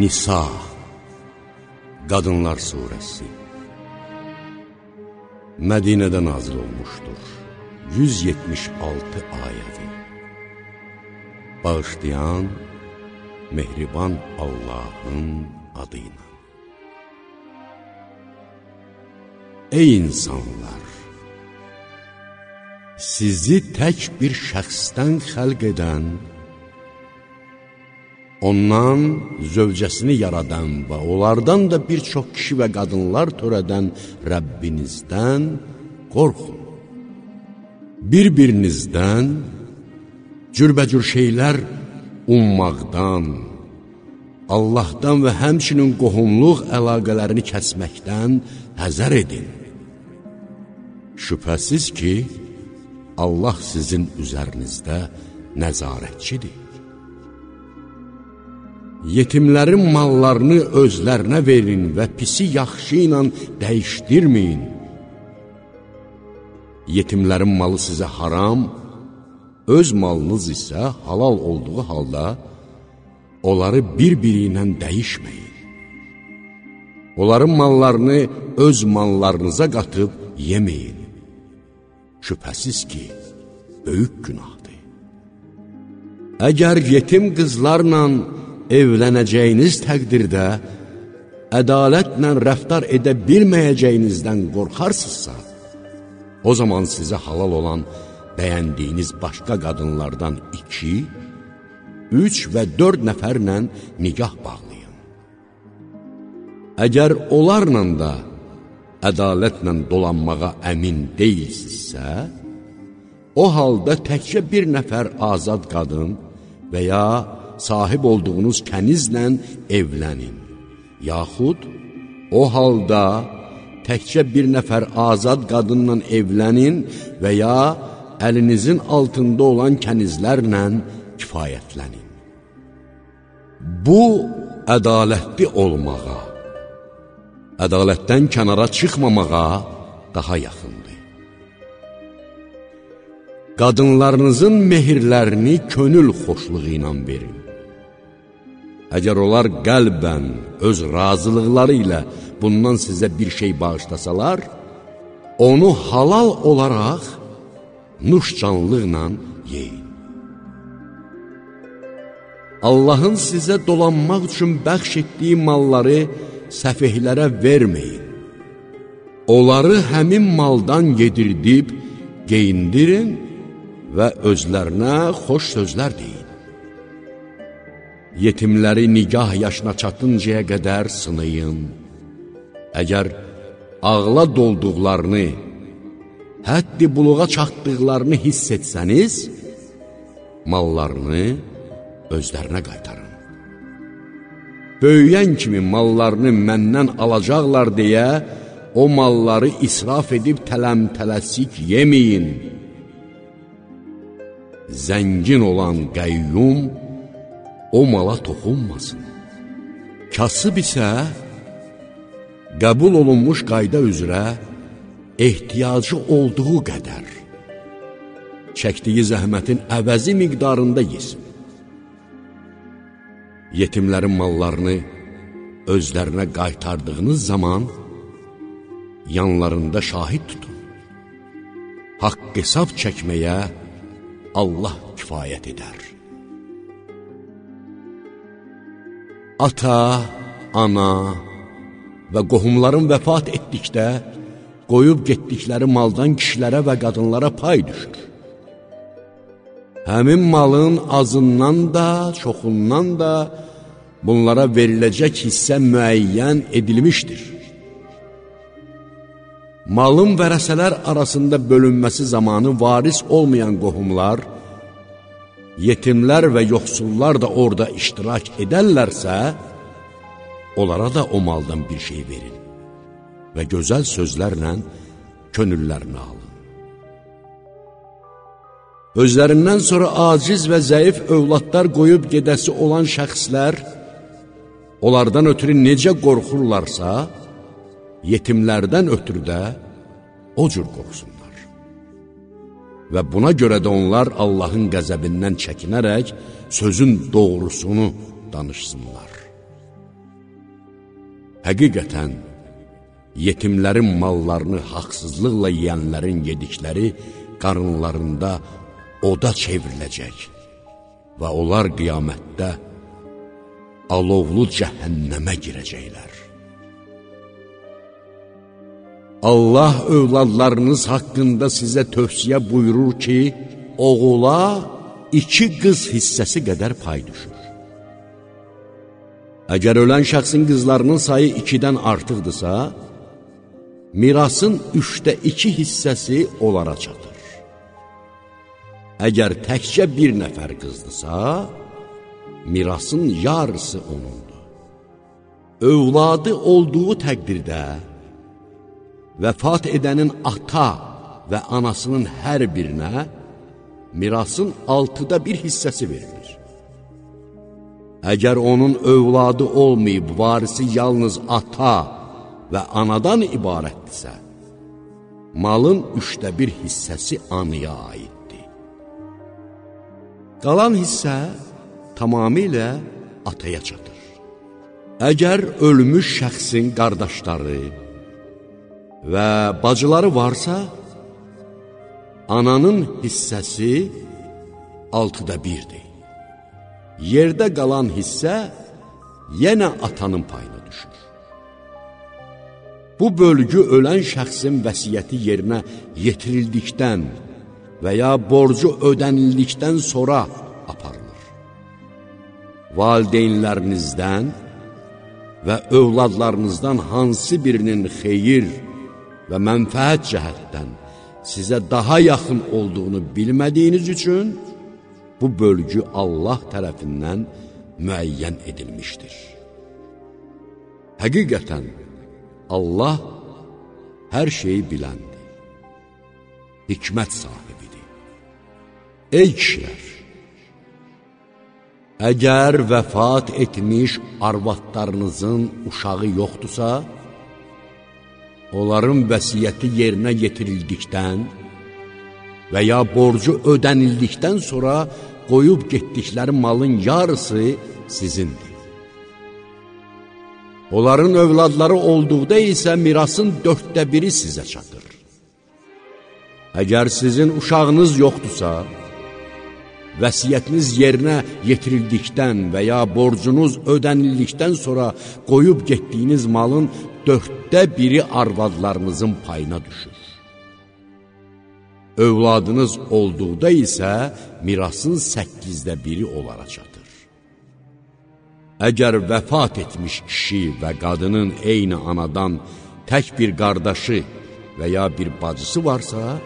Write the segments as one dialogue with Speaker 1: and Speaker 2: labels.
Speaker 1: Nisa Qadınlar Suresi Mədinədə nazil olmuşdur 176 ayəvi Bağışlayan Mehriban Allahın adıyla Ey insanlar! Sizi tək bir şəxsdən xəlq edən Ondan zövcəsini yaradan və onlardan da bir çox kişi və qadınlar törədən Rəbbinizdən qorxun. Bir-birinizdən cürbəcür şeylər ummaqdan, Allahdan və həmçinin qohumluq əlaqələrini kəsməkdən həzər edin. Şübhəsiz ki, Allah sizin üzərinizdə nəzarətçidir. Yetimlərin mallarını özlərinə verin və pisi yaxşı ilə dəyişdirməyin. Yetimlərin malı sizə haram, öz malınız isə halal olduğu halda onları bir-biri ilə dəyişməyin. Onların mallarını öz mallarınıza qatıb yeməyin. Şübhəsiz ki, böyük günahdır. Əgər yetim qızlarla evlənəcəyiniz təqdirdə ədalətlə rəftar edə bilməyəcəyinizdən qorxarsınızsa, o zaman sizə halal olan bəyəndiyiniz başqa qadınlardan iki, üç və dörd nəfərlə nigah bağlayın. Əgər onlarla da ədalətlə dolanmağa əmin deyilsizsə, o halda təkcə bir nəfər azad qadın və ya sahib olduğunuz kənizlə evlənin. Yaxud o halda təkcə bir nəfər azad qadınla evlənin və ya əlinizin altında olan kənizlərlə kifayətlənin. Bu, ədalətli olmağa, ədalətdən kənara çıxmamağa daha yaxındır. Qadınlarınızın mehirlərini könül xoşluğu ilə verin. Əgər onlar qəlbən, öz razılıqları ilə bundan sizə bir şey bağışlasalar, onu halal olaraq nuş canlıqla yeyin. Allahın sizə dolanmaq üçün bəxş etdiyi malları səfihlərə verməyin. Onları həmin maldan yedirdib, geyindirin və özlərinə xoş sözlər deyin yetimləri nigah yaşına çatıncaya qədər sınayın. Əgər ağla dolduqlarını, həddi buluğa çatdıqlarını hiss etsəniz, mallarını özlərinə qaytarın. Böyüyən kimi mallarını məndən alacaqlar deyə, o malları israf edib tələm-tələsik yeməyin. Zəngin olan qəyyum, o mala toxunmasın. Kasıb isə qəbul olunmuş qayda üzrə ehtiyacı olduğu qədər çəkdiyi zəhmətin əvəzi miqdarında yesin. Yetimlərin mallarını özlərinə qaytardığınız zaman yanlarında şahid tutun. Haqq hesab çəkməyə Allah kifayət edər. Ata, ana və qohumların vəfat etdikdə, qoyub getdikləri maldan kişilərə və qadınlara pay düşür. Həmin malın azından da, çoxundan da bunlara veriləcək hissə müəyyən edilmişdir. Malın vərəsələr arasında bölünməsi zamanı varis olmayan qohumlar, yetimlər və yoxsullar da orada iştirak edərlərsə, onlara da o maldan bir şey verin və gözəl sözlərlə könüllərini alın. Özlərindən sonra aciz və zəif övladlar qoyub gedəsi olan şəxslər, onlardan ötürü necə qorxurlarsa, yetimlərdən ötürü də o cür qorxsunlar və buna görə də onlar Allahın qəzəbindən çəkinərək sözün doğrusunu danışsınlar. Həqiqətən, yetimlərin mallarını haqsızlıqla yiyənlərin yedikləri qarınlarında oda çevriləcək və onlar qiyamətdə alovlu cəhənnəmə girəcəklər. Allah övladlarınız haqqında sizə tövsiyə buyurur ki, oğula iki qız hissəsi qədər pay düşür. Əgər ölən şəxsin qızlarının sayı ikidən artıqdırsa, mirasın üçdə iki hissəsi onlara çatır. Əgər təkcə bir nəfər qızdırsa, mirasın yarısı onundur. Övladı olduğu təqdirdə, vəfat edənin ata və anasının hər birinə mirasın altıda bir hissəsi verilir. Əgər onun övladı olmayıb, varisi yalnız ata və anadan ibarətdirsə, malın üçdə bir hissəsi anıya aiddir. Qalan hissə tamamilə ataya çatır. Əgər ölmüş şəxsin qardaşları və bacıları varsa, ananın hissəsi altıda birdir. Yerdə qalan hissə yenə atanın payına düşür. Bu bölgü ölən şəxsin vəsiyyəti yerinə yetirildikdən və ya borcu ödənildikdən sonra aparılır. Valideynlərinizdən və övladlarınızdan hansı birinin xeyir və mənfəət cəhətdən sizə daha yaxın olduğunu bilmədiyiniz üçün bu bölgü Allah tərəfindən müəyyən edilmişdir. Həqiqətən, Allah hər şeyi biləndir, hikmət sahibidir. Ey kişilər! Əgər vəfat etmiş arvadlarınızın uşağı yoxdursa, onların vəsiyyəti yerinə yetirildikdən və ya borcu ödənildikdən sonra qoyub getdikləri malın yarısı sizindir. Onların övladları olduqda isə mirasın dörddə biri sizə çatır. Əgər sizin uşağınız yoxdursa, vəsiyyətiniz yerinə yetirildikdən və ya borcunuz ödənildikdən sonra qoyub getdiyiniz malın dörddə biri arvadlarınızın payına düşür. Övladınız olduqda isə mirasın səkkizdə biri onlara çatır. Əgər vəfat etmiş kişi və qadının eyni anadan tək bir qardaşı və ya bir bacısı varsa,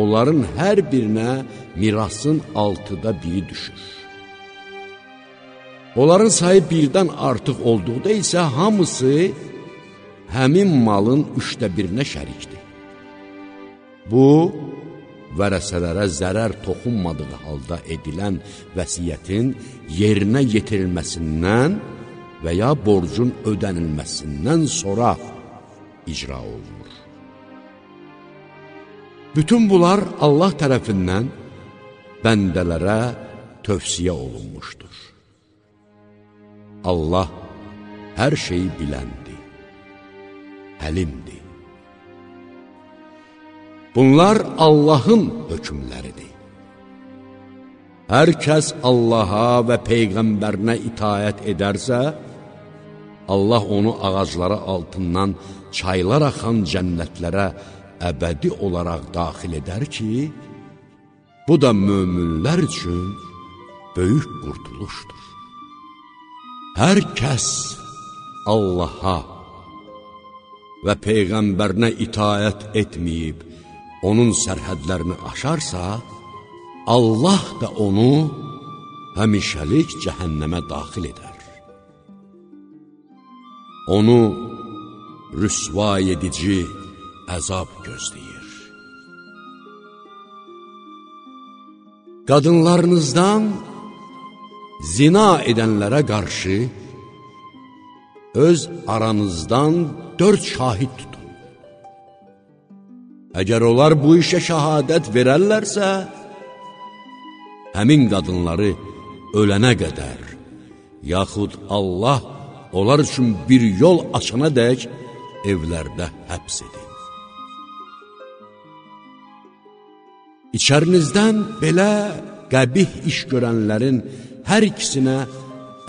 Speaker 1: onların hər birinə mirasın altıda biri düşür. Onların sayı birdən artıq olduqda isə hamısı həmin malın üçdə birinə şərikdir. Bu, vərəsələrə zərər toxunmadığı halda edilən vəsiyyətin yerinə yetirilməsindən və ya borcun ödənilməsindən sonra icra olunur. Bütün bunlar Allah tərəfindən bəndələrə tövsiyə olunmuşdur. Allah hər şeyi biləndir, həlimdir. Bunlar Allahın hökmləridir. Hər kəs Allaha və Peyğəmbərinə itayət edərsə, Allah onu ağacları altından çaylar axan cənnətlərə əbədi olaraq daxil edər ki, bu da möminlər üçün böyük qurtuluşdur. Hər kəs Allaha və Peyğəmbərinə itayət etməyib, onun sərhədlərini aşarsa, Allah da onu həmişəlik cəhənnəmə daxil edər. Onu rüsva edici əzab gözləyir. Qadınlarınızdan zina edənlərə qarşı öz aranızdan dörd şahid tutun. Əgər onlar bu işə şəhadət verərlərsə, həmin qadınları ölənə qədər, yaxud Allah onlar üçün bir yol açana dək evlərdə həbs edin. İçərinizdən belə qəbih iş görənlərin hər ikisinə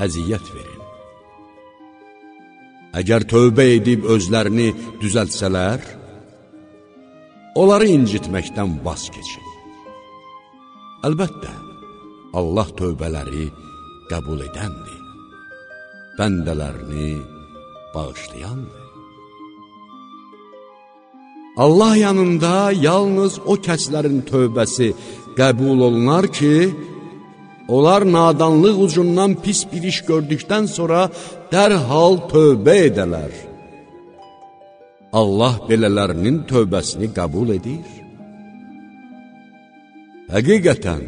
Speaker 1: əziyyət verin. Əgər tövbə edib özlərini düzəltsələr, onları incitməkdən vaz keçin. Əlbəttə, Allah tövbələri qəbul edəndir, bəndələrini bağışlayandır. Allah yanında yalnız o kəslərin tövbəsi qəbul olunar ki, onlar nadanlıq ucundan pis bir iş gördükdən sonra dərhal tövbə edələr. Allah belələrinin tövbəsini qəbul edir. Həqiqətən,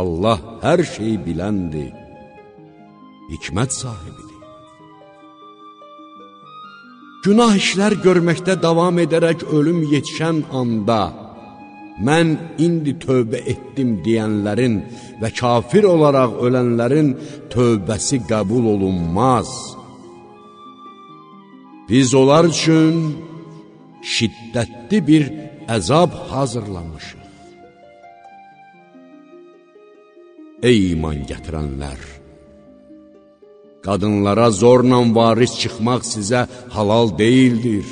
Speaker 1: Allah hər şeyi biləndir, hikmət sahibidir. Günah işlər görməkdə davam edərək ölüm yetişən anda, mən indi tövbə etdim deyənlərin və kafir olaraq ölənlərin tövbəsi qəbul olunmaz. Biz onlar üçün şiddətli bir əzab hazırlamışıq. Ey iman gətirənlər! Qadınlara zorla varis çıxmaq sizə halal deyildir.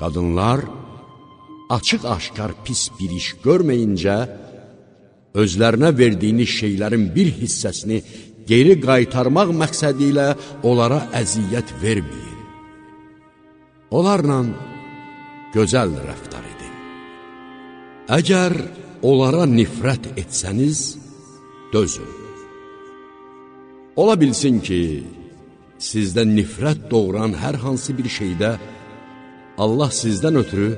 Speaker 1: Qadınlar, açıq-aşkar pis bir iş görməyincə, özlərinə verdiyiniz şeylərin bir hissəsini geri qaytarmaq məqsədi ilə onlara əziyyət verməyin. Onlarla gözəl rəftar edin. Əgər onlara nifrət etsəniz, dözün. Ola bilsin ki, sizdə nifrət doğuran hər hansı bir şeydə Allah sizdən ötürü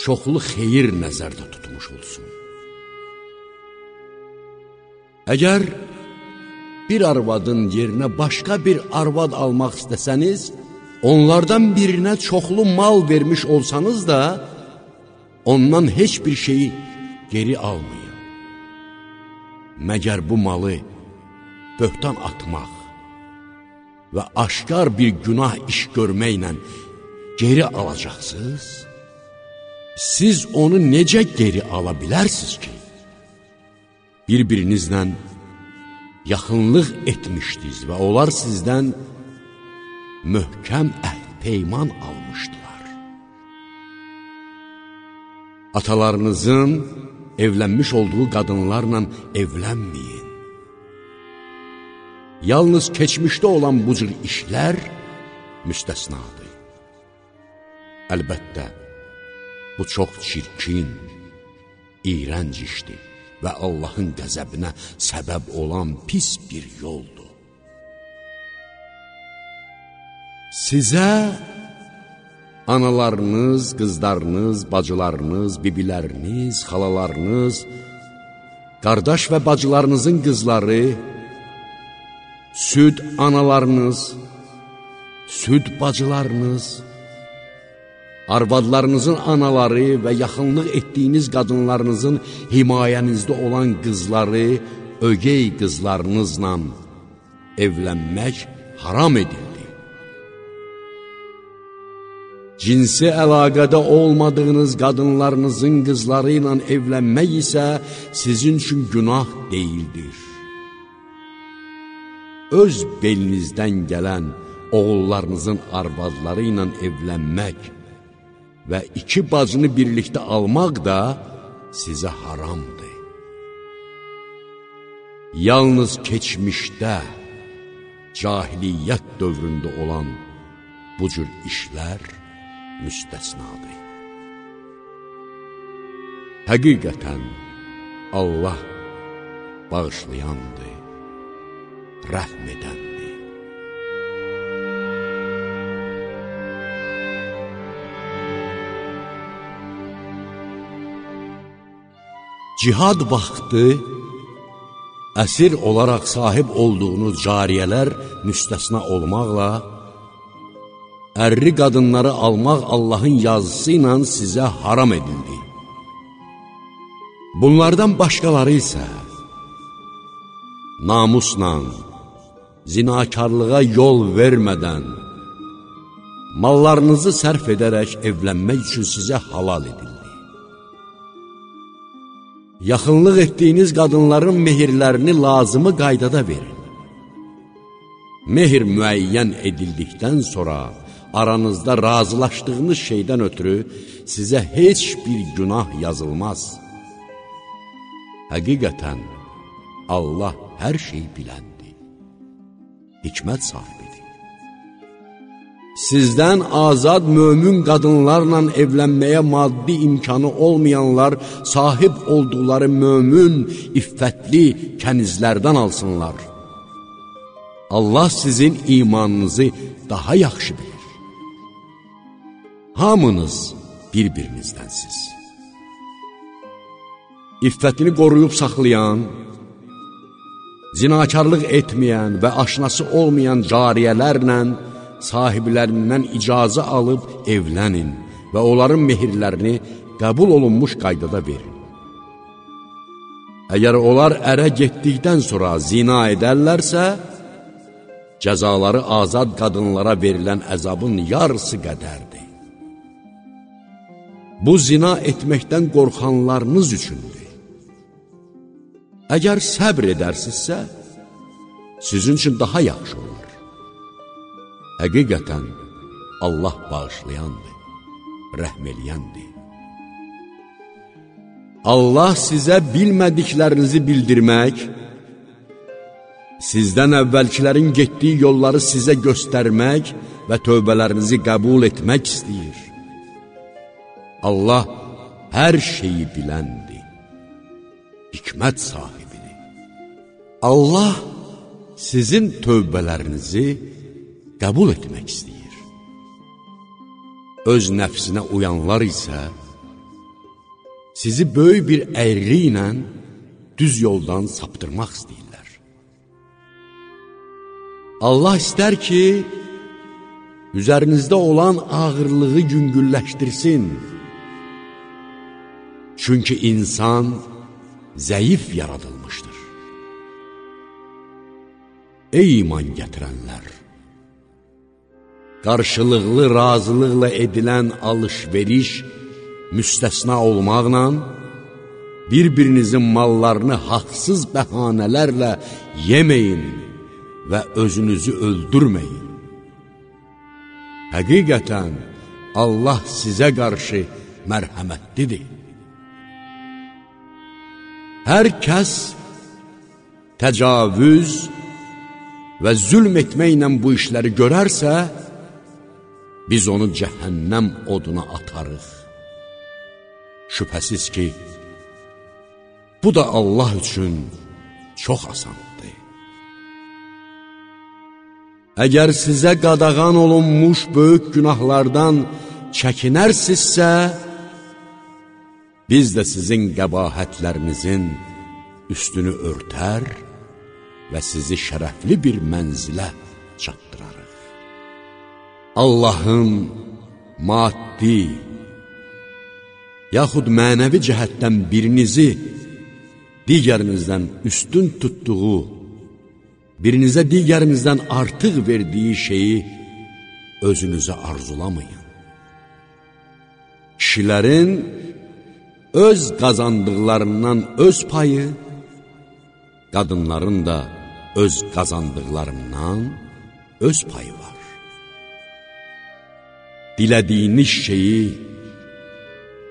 Speaker 1: çoxlu xeyir nəzərdə tutmuş olsun. Əgər bir arvadın yerinə başqa bir arvad almaq istəsəniz, onlardan birinə çoxlu mal vermiş olsanız da, ondan heç bir şeyi geri almayın. Məgər bu malı böhtan atmaq və aşkar bir günah iş görməklə geri alacaqsınız? Siz onu necə geri ala bilərsiniz ki? Bir-birinizlə yaxınlıq etmişdiniz və onlar sizdən möhkəm əhd peyman almışdılar. Atalarınızın evlənmiş olduğu qadınlarla evlənməyin. Yalnız keçmişdə olan bu cür işlər müstəsnadır. Əlbəttə, Bu çox çirkin, iyrənc işdir və Allahın qəzəbinə səbəb olan pis bir yoldur. Sizə analarınız, qızlarınız, bacılarınız, bibiləriniz, xalalarınız, qardaş və bacılarınızın qızları, süd analarınız, süd bacılarınız, arvadlarınızın anaları və yaxınlıq etdiyiniz qadınlarınızın himayənizdə olan qızları, ögey qızlarınızla evlənmək haram edildi. Cinsi əlaqədə olmadığınız qadınlarınızın qızları ilə evlənmək isə sizin üçün günah deyildir. Öz belinizdən gələn oğullarınızın arvadları ilə evlənmək, və iki bacını birlikdə almaq da sizə haramdır. Yalnız keçmişdə, cahiliyyət dövründə olan bu cür işlər müstəsnadır. Həqiqətən Allah bağışlayandır, rəhm edəndir. Cihad vaxtı əsir olaraq sahib olduğunuz cariyələr müstəsna olmaqla, ərri qadınları almaq Allahın yazısı ilə sizə haram edildi. Bunlardan başqaları isə namusla, zinakarlığa yol vermədən, mallarınızı sərf edərək evlənmək üçün sizə halal edildi. Yaxınlıq etdiyiniz qadınların mehirlərini lazımı qaydada verin. Mehir müəyyən edildikdən sonra aranızda razılaşdığınız şeydən ötürü sizə heç bir günah yazılmaz. Həqiqətən, Allah hər şey biləndir, hikmət sahibidir. Sizdən azad mömin qadınlarla evlənməyə maddi imkanı olmayanlar sahib olduqları mömin, iffətli kənizlərdən alsınlar. Allah sizin imanınızı daha yaxşı bilir. Hamınız bir-birinizdənsiz. İffətini qoruyub saxlayan, zinakarlıq etməyən və aşnası olmayan cariyələrlə sahiblərindən icazə alıb evlənin və onların mehirlərini qəbul olunmuş qaydada verin. Əgər onlar ərə getdikdən sonra zina edərlərsə, cəzaları azad qadınlara verilən əzabın yarısı qədərdir. Bu zina etməkdən qorxanlarınız üçündür. Əgər səbr edərsinizsə, sizin üçün daha yaxşı olar. Həqiqətən, Allah bağışlayandır, rəhm eləyəndir. Allah sizə bilmədiklərinizi bildirmək, sizdən əvvəlkilərin getdiyi yolları sizə göstərmək və tövbələrinizi qəbul etmək istəyir. Allah hər şeyi biləndir, hikmət sahibidir. Allah sizin tövbələrinizi qəbul etmək istəyir. Öz nəfsinə uyanlar isə, sizi böyük bir əyri ilə düz yoldan saptırmaq istəyirlər. Allah istər ki, üzərinizdə olan ağırlığı yüngülləşdirsin. Çünki insan zəif yaradılmışdır. Ey iman gətirənlər! Qarşılıqlı razılıqla edilən alış-veriş müstəsna olmaqla, bir-birinizin mallarını haqsız bəhanələrlə yeməyin və özünüzü öldürməyin. Həqiqətən, Allah sizə qarşı mərhəmətlidir. Hər kəs təcavüz və zülm etməklə bu işləri görərsə, biz onu cəhənnəm oduna atarıq. Şübhəsiz ki, bu da Allah üçün çox asandır. Əgər sizə qadağan olunmuş böyük günahlardan çəkinərsinizsə, biz də sizin qəbahətlərinizin üstünü örtər və sizi şərəfli bir mənzilə. Allahın maddi, yaxud mənəvi cəhətdən birinizi digərinizdən üstün tutduğu, birinizə digərinizdən artıq verdiyi şeyi özünüzə arzulamayın. Kişilərin öz qazandıqlarından öz payı, qadınların da öz qazandıqlarından öz payı var. Dilədiyiniz şeyi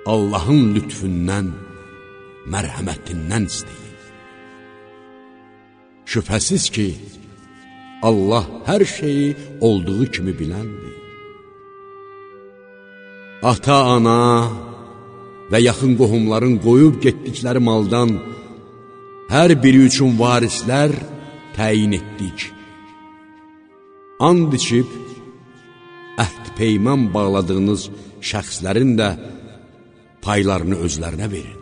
Speaker 1: Allahın lütfündən, mərhəmətindən istəyin. Şübhəsiz ki, Allah hər şeyi olduğu kimi biləndir. Ata, ana və yaxın qohumların qoyub getdikləri maldan hər biri üçün varislər təyin etdik. And içib, peyman bağladığınız şəxslərin də paylarını özlərinə verin.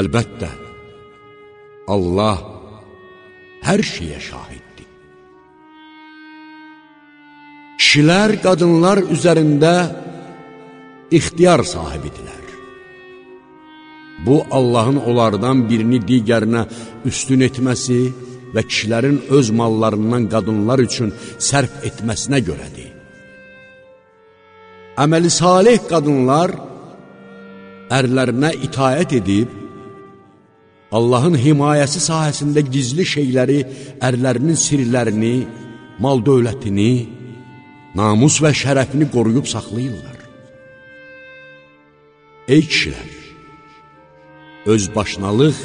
Speaker 1: Əlbəttə, Allah hər şeyə şahiddir. Kişilər, qadınlar üzərində ixtiyar sahibidirlər. Bu, Allahın onlardan birini digərinə üstün etməsi və kişilərin öz mallarından qadınlar üçün sərf etməsinə görədir. Əməli salih qadınlar ərlərinə itayət edib, Allahın himayəsi sahəsində gizli şeyləri, ərlərinin sirlərini, mal dövlətini, namus və şərəfini qoruyub saxlayırlar. Ey kişilər! Öz başnalıq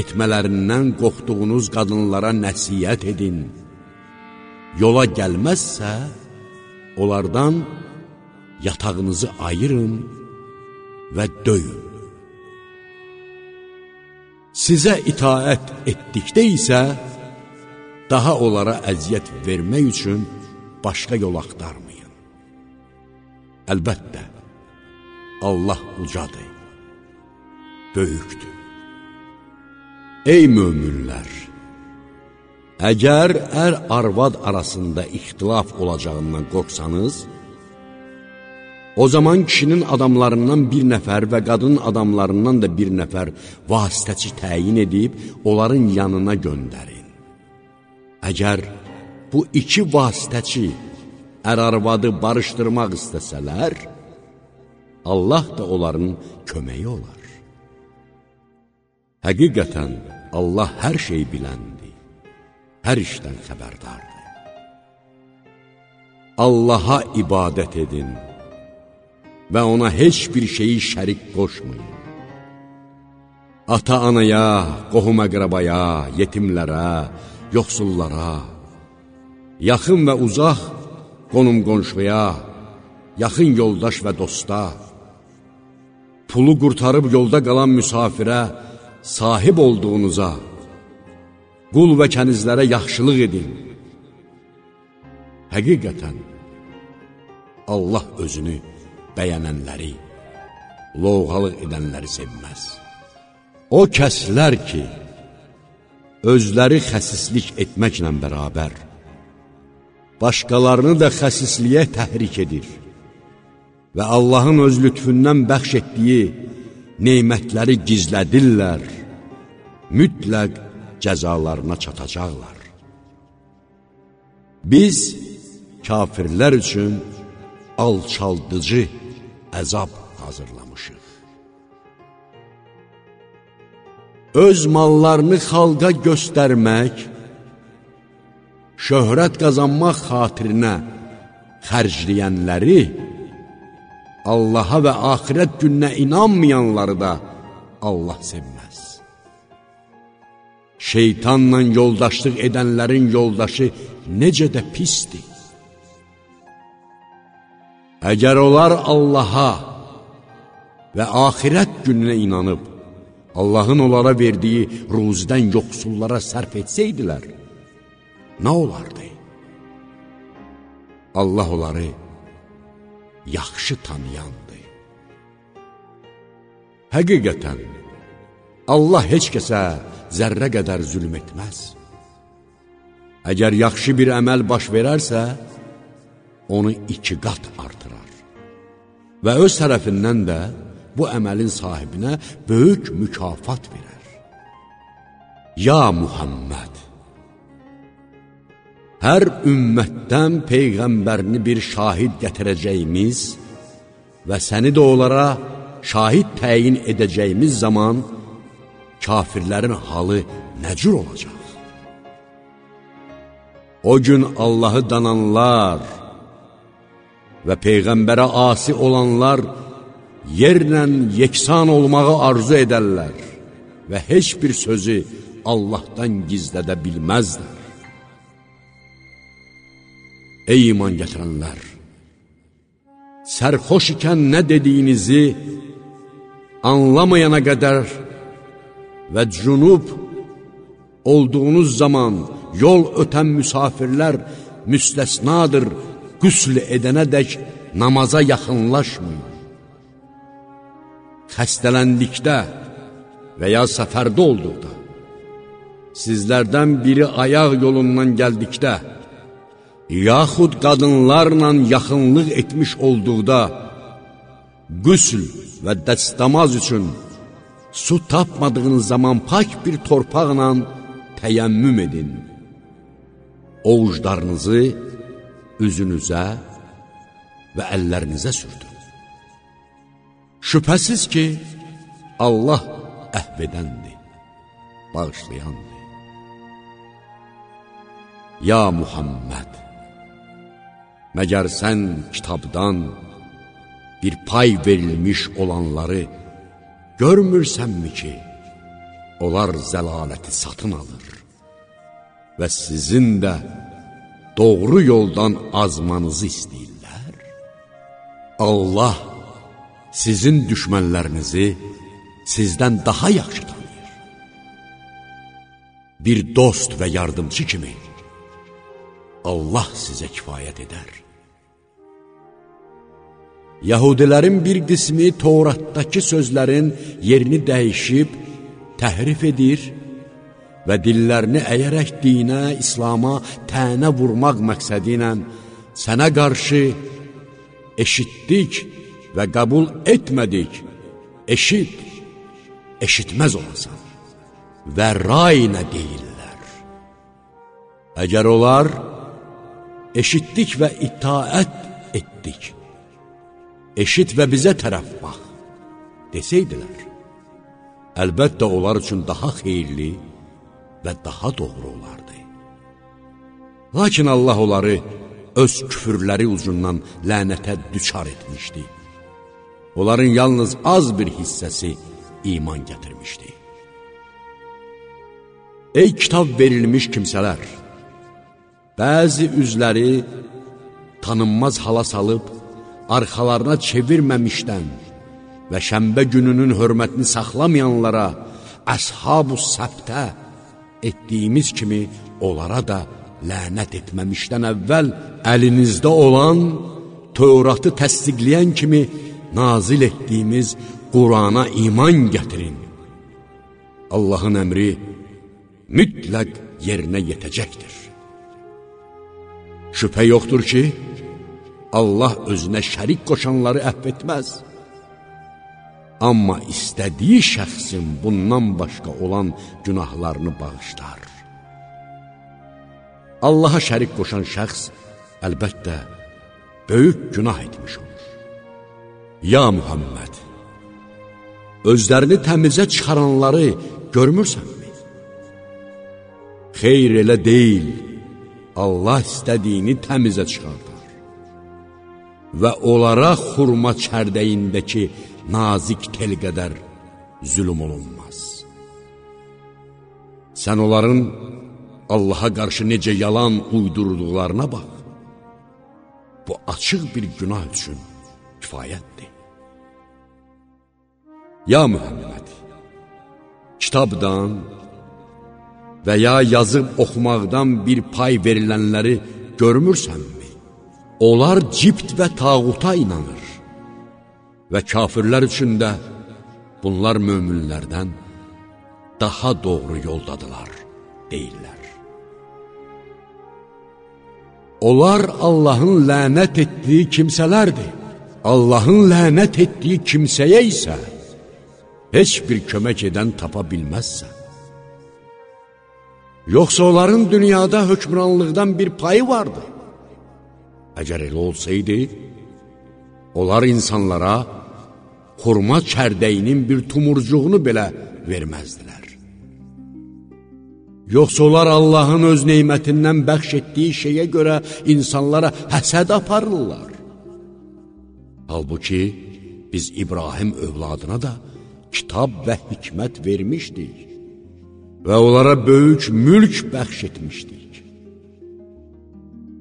Speaker 1: etmələrindən qorxduğunuz qadınlara nəsiyyət edin. Yola gəlməzsə, onlardan yatağınızı ayırın və döyün. Sizə itaət etdikdə isə, daha onlara əziyyət vermək üçün başqa yol axtarmayın. Əlbəttə, Allah ucadır, böyükdür. Ey möminlər! Əgər ər-arvad arasında ixtilaf olacağından qorxsanız, o zaman kişinin adamlarından bir nəfər və qadın adamlarından da bir nəfər vasitəçi təyin edib, onların yanına göndərin. Əgər bu iki vasitəçi ər-arvadı barışdırmaq istəsələr, Allah da onların köməyi olar. Həqiqətən Allah hər şey biləndir, hər işdən xəbərdardır. Allaha ibadət edin və ona heç bir şeyi şərik qoşmayın. Ata-anaya, qohum-əqrabaya, yetimlərə, yoxsullara, yaxın və uzaq qonum-qonşuya, yaxın yoldaş və dosta, pulu qurtarıb yolda qalan müsafirə, sahib olduğunuza, qul və kənizlərə yaxşılıq edin. Həqiqətən, Allah özünü bəyənənləri, lovğalıq edənləri sevməz. O kəslər ki, özləri xəsislik etməklə bərabər, başqalarını da xəsisliyə təhrik edir və Allahın öz lütfündən bəxş etdiyi neymətləri gizlədirlər, mütləq cəzalarına çatacaqlar. Biz kafirlər üçün alçaldıcı əzab hazırlamışıq. Öz mallarını xalqa göstərmək, şöhrət qazanmaq xatirinə xərcləyənləri, Allaha və axirət gününə inanmayanları da Allah sevməz. Şeytanla yoldaşlıq edənlərin yoldaşı necə də pisdir. Əgər onlar Allaha və axirət gününə inanıb, Allahın onlara verdiyi ruzidən yoxsullara sərf etsəydilər, nə olardı? Allah onları yaxşı tanıyandır. Həqiqətən, Allah heç kəsə zərrə qədər zülm etməz. Əgər yaxşı bir əməl baş verərsə, onu iki qat artırar. Və öz tərəfindən də bu əməlin sahibinə böyük mükafat verər. Ya Muhammed! hər ümmətdən Peyğəmbərini bir şahid gətirəcəyimiz və səni də onlara şahid təyin edəcəyimiz zaman kafirlərin halı nəcür olacaq? O gün Allahı dananlar və Peyğəmbərə asi olanlar yerlə yeksan olmağı arzu edərlər və heç bir sözü Allahdan gizlədə bilməzlər. Ey iman gətirənlər! Sərxoş ikən nə dediyinizi anlamayana qədər və cünub olduğunuz zaman yol ötən müsafirlər müstəsnadır, qüsl edənə dək namaza yaxınlaşmayın. Xəstələndikdə və ya səfərdə olduqda, sizlərdən biri ayaq yolundan gəldikdə, yaxud qadınlarla yaxınlıq etmiş olduqda, qüsl və dəstəmaz üçün su tapmadığınız zaman pak bir torpaqla təyəmmüm edin. Ovuclarınızı üzünüzə və əllərinizə sürdün. Şübhəsiz ki, Allah əhv edəndir, bağışlayandır. Ya Muhammed, məgər sən kitabdan bir pay verilmiş olanları görmürsənmi ki, onlar zəlaləti satın alır və sizin də doğru yoldan azmanızı istəyirlər? Allah sizin düşmənlərinizi sizdən daha yaxşı tanıyır. Bir dost və yardımcı kimi Allah sizə kifayət edər. Yahudilərin bir qismi Tevratdakı sözlərin yerini dəyişib, təhrif edir və dillərini əyərək dinə, İslama tənə vurmaq məqsədi ilə sənə qarşı eşitdik və qəbul etmədik, eşit, eşitməz olasan və rayinə deyirlər. Əgər onlar eşitdik və itaət etdik, eşit və bizə tərəf bax, desəydilər, əlbəttə onlar üçün daha xeyirli və daha doğru olardı. Lakin Allah onları öz küfürləri ucundan lənətə düçar etmişdi. Onların yalnız az bir hissəsi iman gətirmişdi. Ey kitab verilmiş kimsələr! Bəzi üzləri tanınmaz hala salıb, arxalarına çevirməmişdən və şəmbə gününün hörmətini saxlamayanlara, əshab-ı səbtə etdiyimiz kimi onlara da lənət etməmişdən əvvəl əlinizdə olan Tövratı təsdiqləyən kimi nazil etdiyimiz Qurana iman gətirin. Allahın əmri mütləq yerinə yetəcəkdir. Şübhə yoxdur ki, Allah özünə şərik qoşanları əhv etməz. Amma istədiyi şəxsin bundan başqa olan günahlarını bağışlar. Allaha şərik qoşan şəxs əlbəttə böyük günah etmiş olur. Ya Muhammed, özlərini təmizə çıxaranları görmürsənmi? Xeyr elə deyil, Allah istədiyini təmizə çıxardar və onlara xurma çərdəyindəki nazik tel qədər zülüm olunmaz. Sən onların Allaha qarşı necə yalan uydurduqlarına bax. Bu açıq bir günah üçün kifayətdir. Ya Mühəmməd, kitabdan və ya yazıb oxumaqdan bir pay verilənləri görmürsənmi? Onlar cibt və tağuta inanır və kafirlər üçün də bunlar möminlərdən daha doğru yoldadılar, deyirlər. Onlar Allahın lənət etdiyi kimsələrdir. Allahın lənət etdiyi kimsəyə isə heç bir kömək edən tapa bilməzsən. Yoxsa onların dünyada hökmranlıqdan bir payı vardı. Əgər elə olsaydı, onlar insanlara xurma çərdəyinin bir tumurcuğunu belə verməzdilər. Yoxsa onlar Allahın öz neymətindən bəxş etdiyi şeyə görə insanlara həsəd aparırlar. Halbuki biz İbrahim övladına da kitab və hikmət vermişdik və onlara böyük mülk bəxş etmişdik.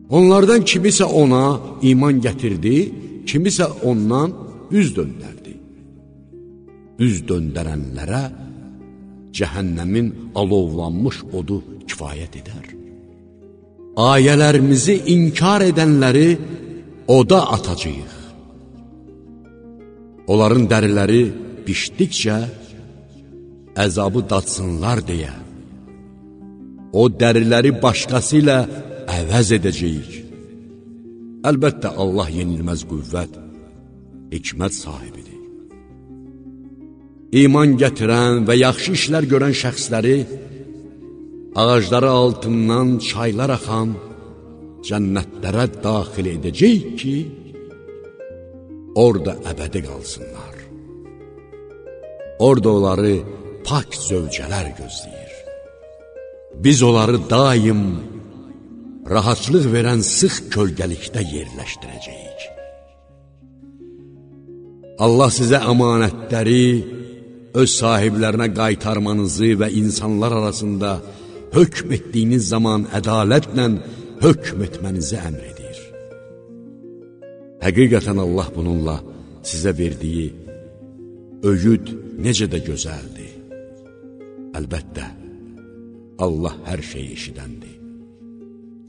Speaker 1: Onlardan kimisə ona iman gətirdi, kimisə ondan üz döndərdi. Üz döndərənlərə cəhənnəmin alovlanmış odu kifayət edər. Ayələrimizi inkar edənləri oda atacaq. Onların dəriləri pişdikcə əzabı datsınlar deyə, o dəriləri başqası ilə əvəz edəcəyik. Əlbəttə, Allah yenilməz qüvvət, hikmət sahibidir. İman gətirən və yaxşı işlər görən şəxsləri ağacları altından çaylar axan cənnətlərə daxil edəcək ki, orada əbədi qalsınlar. Orada onları pak zövcələr gözləyir. Biz onları daim rahatlıq verən sıx kölgəlikdə yerləşdirəcəyik. Allah sizə əmanətləri öz sahiblərinə qaytarmanızı və insanlar arasında hökm etdiyiniz zaman ədalətlə hökm etmənizi əmr edir. Həqiqətən Allah bununla sizə verdiyi öyüd necə də gözəldir. Əlbəttə, Allah hər şeyi eşidəndir,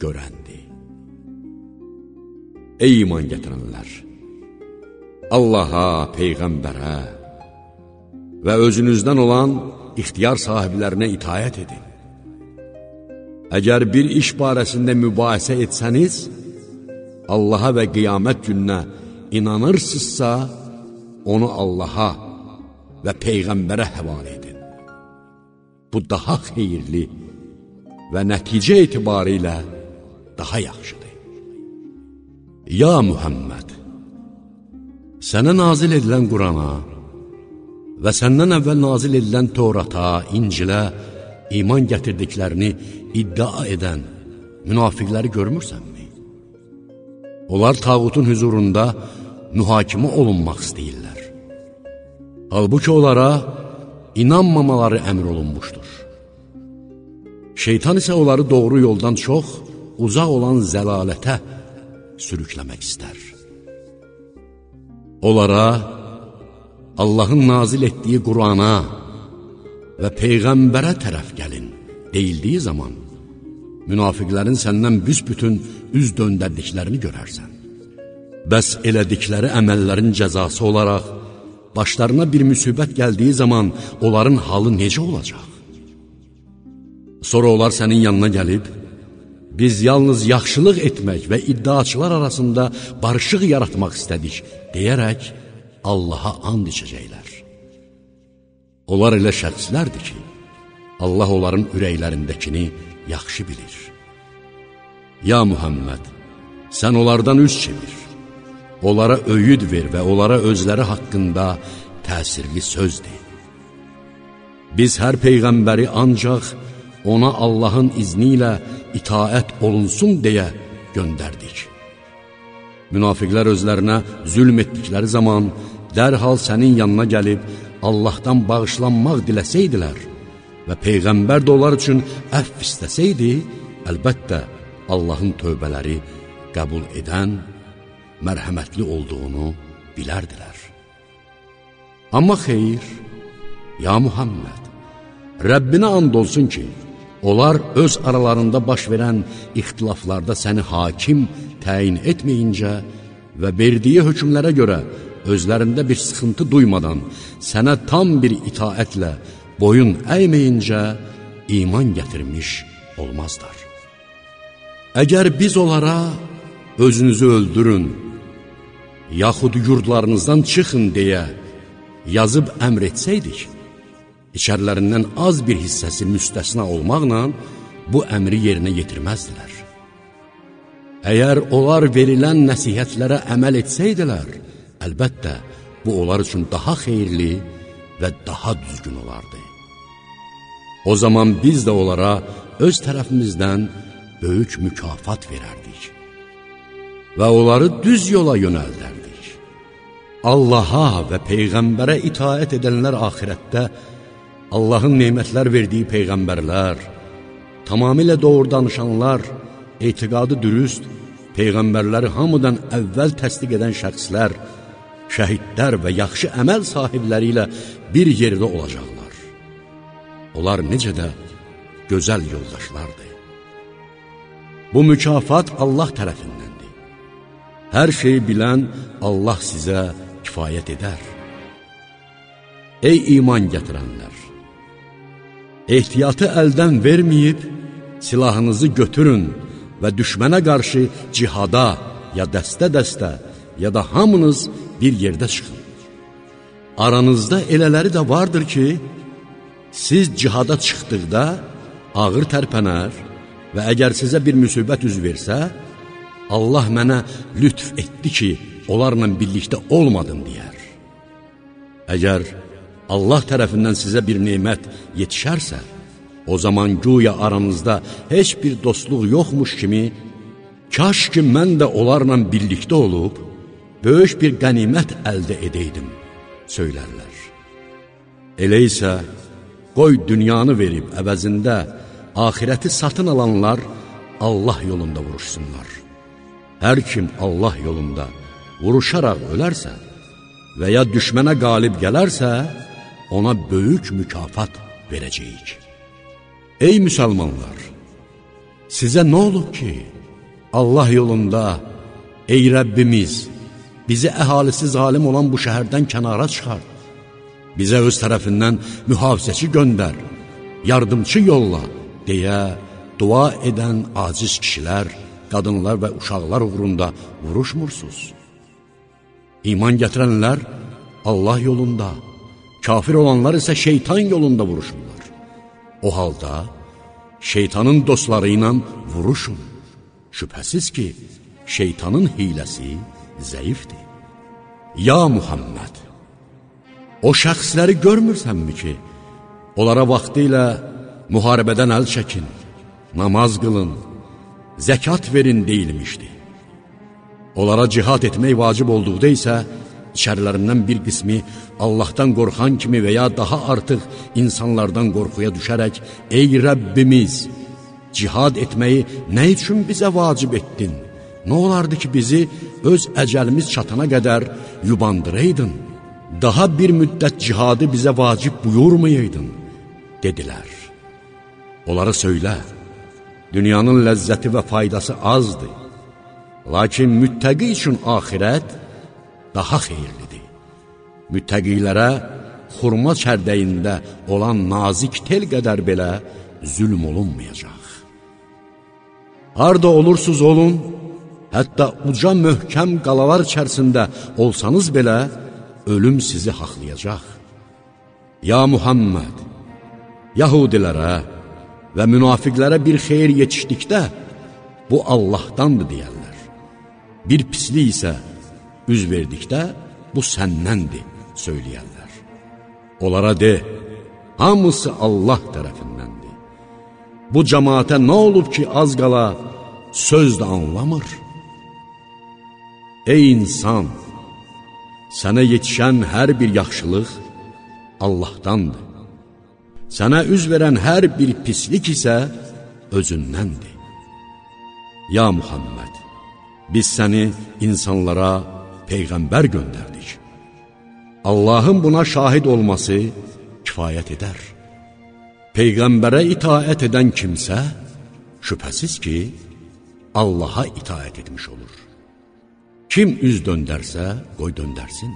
Speaker 1: görəndir. Ey iman gətirənlər! Allaha, Peyğəmbərə və özünüzdən olan ixtiyar sahiblərinə itayət edin. Əgər bir iş barəsində mübahisə etsəniz, Allaha və qiyamət gününə inanırsınızsa, onu Allaha və Peyğəmbərə həvalə edin. Bu daha xeyirli və nəticə etibarı ilə daha yaxşıdır. Ya Muhammed, sənə nazil edilən Qurana və səndən əvvəl nazil edilən Torata, İncilə, iman gətirdiklərini iddia edən münafiqləri görmürsənmi? Onlar tağutun hüzurunda mühakimə olunmaq istəyirlər. Halbuki onlara inanmamaları əmr olunmuşdur. Şeytan isə onları doğru yoldan çox uzaq olan zəlalətə sürükləmək istər. Onlara Allahın nazil etdiyi Qurana və Peyğəmbərə tərəf gəlin deyildiyi zaman, münafiqlərin səndən büsbütün üz döndərdiklərini görərsən. Bəs elədikləri əməllərin cəzası olaraq, başlarına bir müsibət gəldiyi zaman onların halı necə olacaq? Sonra onlar sənin yanına gəlib, biz yalnız yaxşılıq etmək və iddiaçılar arasında barışıq yaratmaq istədik, deyərək Allaha and içəcəklər. Onlar elə şəxslərdir ki, Allah onların ürəklərindəkini yaxşı bilir. Ya Muhammed, sən onlardan üz çevir, onlara öyüd ver və onlara özləri haqqında təsirli söz de. Biz hər Peyğəmbəri ancaq ona Allahın izni ilə itaət olunsun deyə göndərdik. Münafiqlər özlərinə zülm etdikləri zaman dərhal sənin yanına gəlib Allahdan bağışlanmaq diləsəydilər və Peyğəmbər də onlar üçün əff istəsəydi, əlbəttə Allahın tövbələri qəbul edən, mərhəmətli olduğunu bilərdilər. Amma xeyr, ya Muhammed, Rəbbinə and olsun ki, onlar öz aralarında baş verən ixtilaflarda səni hakim təyin etməyincə və verdiyi hökmlərə görə özlərində bir sıxıntı duymadan, sənə tam bir itaətlə boyun əyməyincə iman gətirmiş olmazlar. Əgər biz onlara özünüzü öldürün, yaxud yurdlarınızdan çıxın deyə yazıb əmr etsəydik, içərlərindən az bir hissəsi müstəsna olmaqla bu əmri yerinə yetirməzdilər. Əgər onlar verilən nəsihətlərə əməl etsəydilər, Əlbəttə, bu onlar üçün daha xeyirli və daha düzgün olardı. O zaman biz də onlara öz tərəfimizdən böyük mükafat verərdik və onları düz yola yönəldərdik. Allaha və Peyğəmbərə itaət edənlər axirətdə Allahın neymətlər verdiyi Peyğəmbərlər, tamamilə doğru danışanlar, etiqadı dürüst, Peyğəmbərləri hamıdan əvvəl təsdiq edən şəxslər, şəhidlər və yaxşı əməl sahibləri ilə bir yerdə olacaqlar. Onlar necə də gözəl yoldaşlardır. Bu mükafat Allah tərəfindəndir. Hər şeyi bilən Allah sizə kifayət edər. Ey iman gətirənlər! Ehtiyatı əldən verməyib, silahınızı götürün və düşmənə qarşı cihada ya dəstə-dəstə ya da hamınız bir yerdə çıxın. Aranızda elələri də vardır ki, siz cihada çıxdıqda ağır tərpənər və əgər sizə bir müsibət üz versə, Allah mənə lütf etdi ki, onlarla birlikdə olmadım deyər. Əgər Allah tərəfindən sizə bir nemət yetişərsə, o zaman güya aranızda heç bir dostluq yoxmuş kimi, kaş ki mən də onlarla birlikdə olub, böyük bir qənimət əldə edəydim, söylərlər. Elə isə, qoy dünyanı verib əvəzində, ahirəti satın alanlar Allah yolunda vuruşsunlar. Hər kim Allah yolunda vuruşaraq ölərsə və ya düşmənə qalib gələrsə, ona böyük mükafat verəcəyik. Ey müsəlmanlar! Sizə nə olub ki, Allah yolunda, ey Rəbbimiz, bizi əhalisi zalim olan bu şəhərdən kənara çıxart. Bizə öz tərəfindən mühafizəçi göndər, yardımçı yolla, deyə dua edən aciz kişilər, qadınlar və uşaqlar uğrunda vuruşmursuz. İman gətirənlər Allah yolunda, kafir olanlar isə şeytan yolunda vuruşurlar. O halda şeytanın dostları ilə vuruşun. Şübhəsiz ki, şeytanın hiləsi zəifdir. Ya Muhammed, o şəxsləri görmürsənmi ki, onlara vaxtı ilə müharibədən əl çəkin, namaz qılın, zəkat verin deyilmişdi. Onlara cihad etmək vacib olduqda isə, içərilərindən bir qismi Allahdan qorxan kimi və ya daha artıq insanlardan qorxuya düşərək, Ey Rəbbimiz, cihad etməyi nə üçün bizə vacib etdin? Nə olardı ki, bizi öz əcəlimiz çatana qədər yubandıraydın? Daha bir müddət cihadı bizə vacib buyurmayaydın, dedilər. Onlara söylə, dünyanın ləzzəti və faydası azdır. Lakin müttəqi üçün axirət daha xeyirlidir. Müttəqilərə xurma çərdəyində olan nazik tel qədər belə zülm olunmayacaq. Harda olursuz olun, hətta uca möhkəm qalalar içərisində olsanız belə, ölüm sizi haqlayacaq. Ya Muhammed, Yahudilərə, və münafiqlərə bir xeyir yetişdikdə, bu Allahdandır deyərlər. Bir pislik isə üz verdikdə, bu səndəndir, söyləyərlər. Onlara de, hamısı Allah tərəfindəndir. Bu cəmaətə nə olub ki, az qala söz də anlamır? Ey insan, sənə yetişən hər bir yaxşılıq Allahdandır. Sənə üz verən hər bir pislik isə özündəndir. Ya Muhammed, biz səni insanlara Peyğəmbər göndərdik. Allahın buna şahid olması kifayət edər. Peyğəmbərə itaət edən kimsə, şübhəsiz ki, Allaha itaət etmiş olur. Kim üz döndərsə, qoy döndərsin.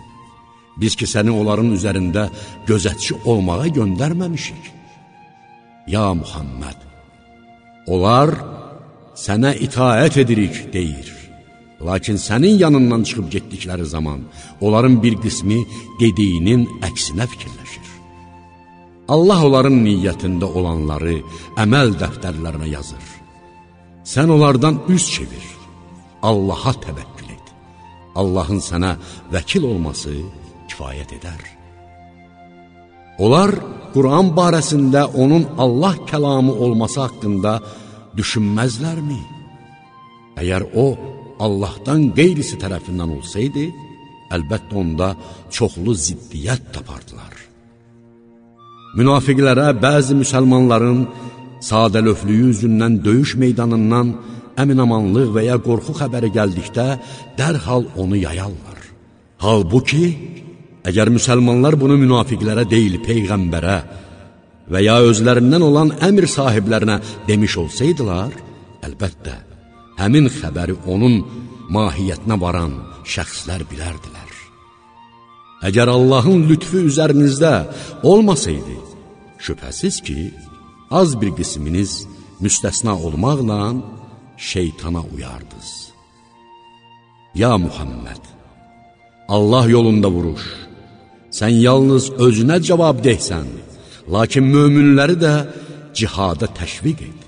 Speaker 1: Biz ki, səni onların üzərində gözətçi olmağa göndərməmişik. Ya Muhammed, onlar sənə itaət edirik, deyir. Lakin sənin yanından çıxıb getdikləri zaman onların bir qismi dediyinin əksinə fikirləşir. Allah onların niyyətində olanları əməl dəftərlərinə yazır. Sən onlardan üz çevir, Allaha təvəkkül. Allahın sənə vəkil olması kifayət edər. Onlar Quran barəsində onun Allah kəlamı olması haqqında düşünməzlərmi? Əgər o, Allahdan qeyrisi tərəfindən olsaydı, əlbəttə onda çoxlu ziddiyyət tapardılar. Münafiqlərə bəzi müsəlmanların sadəlöflüyü üzündən döyüş meydanından əminamanlıq və ya qorxu xəbəri gəldikdə dərhal onu yayarlar. Halbuki, Əgər müsəlmanlar bunu münafiqlərə deyil, Peyğəmbərə və ya özlərindən olan əmr sahiblərinə demiş olsaydılar, əlbəttə, həmin xəbəri onun mahiyyətinə varan şəxslər bilərdilər. Əgər Allahın lütfü üzərinizdə olmasaydı, şübhəsiz ki, az bir qisminiz müstəsna olmaqla şeytana uyardınız. Ya Muhammed, Allah yolunda vuruş, sən yalnız özünə cavab deysən, lakin möminləri də cihada təşviq et.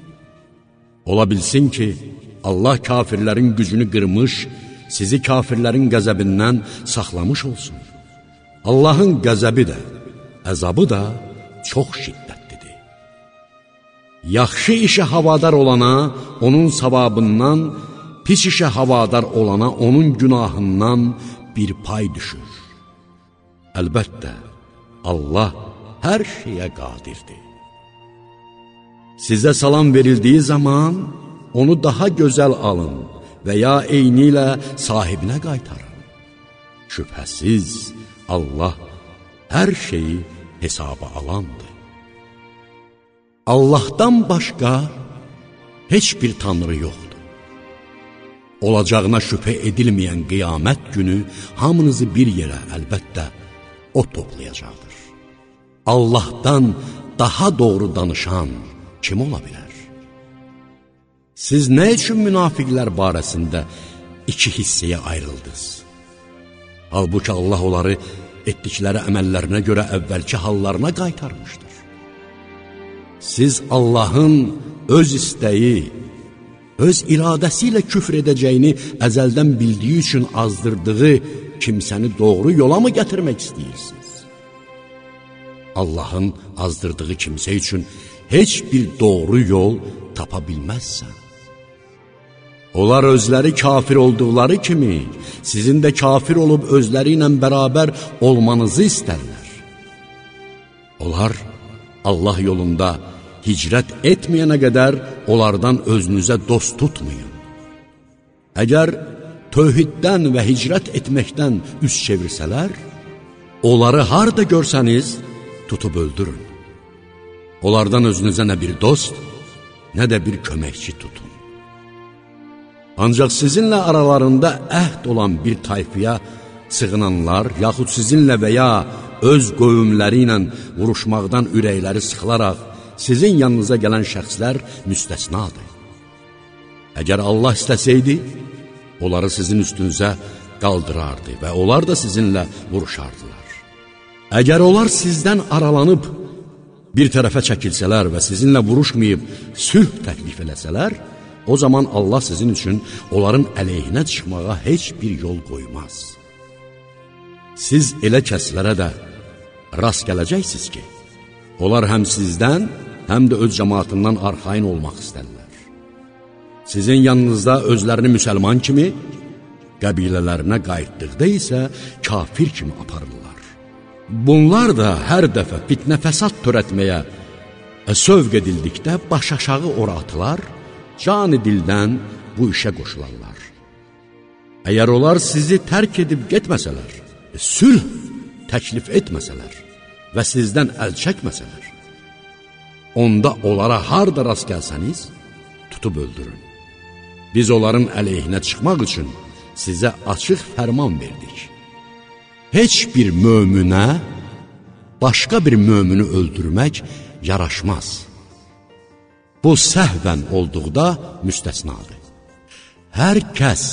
Speaker 1: Ola bilsin ki, Allah kafirlərin gücünü qırmış, sizi kafirlərin qəzəbindən saxlamış olsun. Allahın qəzəbi də, əzabı da çox şiddətlidir. Yaxşı işə havadar olana onun savabından, pis işə havadar olana onun günahından bir pay düşür. Əlbəttə, Allah hər şeyə qadirdir. Sizə salam verildiyi zaman onu daha gözəl alın və ya eyni ilə sahibinə qaytarın. Şübhəsiz, Allah hər şeyi hesaba alandır. Allahdan başqa heç bir tanrı yoxdur. Olacağına şübhə edilməyən qiyamət günü hamınızı bir yerə əlbəttə o toplayacaqdır. Allahdan daha doğru danışan kim ola bilər? Siz nə üçün münafiqlər barəsində iki hissəyə ayrıldınız? Halbuki Allah onları etdikləri əməllərinə görə əvvəlki hallarına qaytarmışdır. Siz Allahın öz istəyi, öz iradəsi ilə küfr edəcəyini əzəldən bildiyi üçün azdırdığı kimsəni doğru yola mı gətirmək istəyirsiniz? Allahın azdırdığı kimsə üçün heç bir doğru yol tapa bilməzsən. Onlar özləri kafir olduqları kimi, sizin də kafir olub özləri ilə bərabər olmanızı istərlər. Onlar Allah yolunda hicrət etməyənə qədər onlardan özünüzə dost tutmayın. Əgər tövhiddən və hicrət etməkdən üz çevirsələr, onları harda görsəniz, tutub öldürün. Onlardan özünüzə nə bir dost, nə də bir köməkçi tutun. Ancaq sizinlə aralarında əhd olan bir tayfiyə sığınanlar, yaxud sizinlə və ya öz qövümləri ilə vuruşmaqdan ürəkləri sıxılaraq sizin yanınıza gələn şəxslər müstəsnadır. Əgər Allah istəsəydi, onları sizin üstünüzə qaldırardı və onlar da sizinlə vuruşardılar. Əgər onlar sizdən aralanıb bir tərəfə çəkilsələr və sizinlə vuruşmayıb sülh təklif eləsələr, o zaman Allah sizin üçün onların əleyhinə çıxmağa heç bir yol qoymaz. Siz elə kəslərə də rast gələcəksiniz ki, onlar həm sizdən, həm də öz cəmatından arxain olmaq istərlər. Sizin yanınızda özlərini müsəlman kimi, qəbilələrinə qayıtdıqda isə kafir kimi aparırlar. Bunlar da hər dəfə fitnə fəsad törətməyə sövq edildikdə baş aşağı ora atılar, cani dildən bu işə qoşularlar. Əgər onlar sizi tərk edib getməsələr, sülh təklif etməsələr və sizdən əl çəkməsələr, onda onlara harda rast gəlsəniz, tutub öldürün. Biz onların əleyhinə çıxmaq üçün sizə açıq fərman verdik. Heç bir möminə başqa bir mömini öldürmək yaraşmaz. Bu səhvən olduqda müstəsnadır. Hər kəs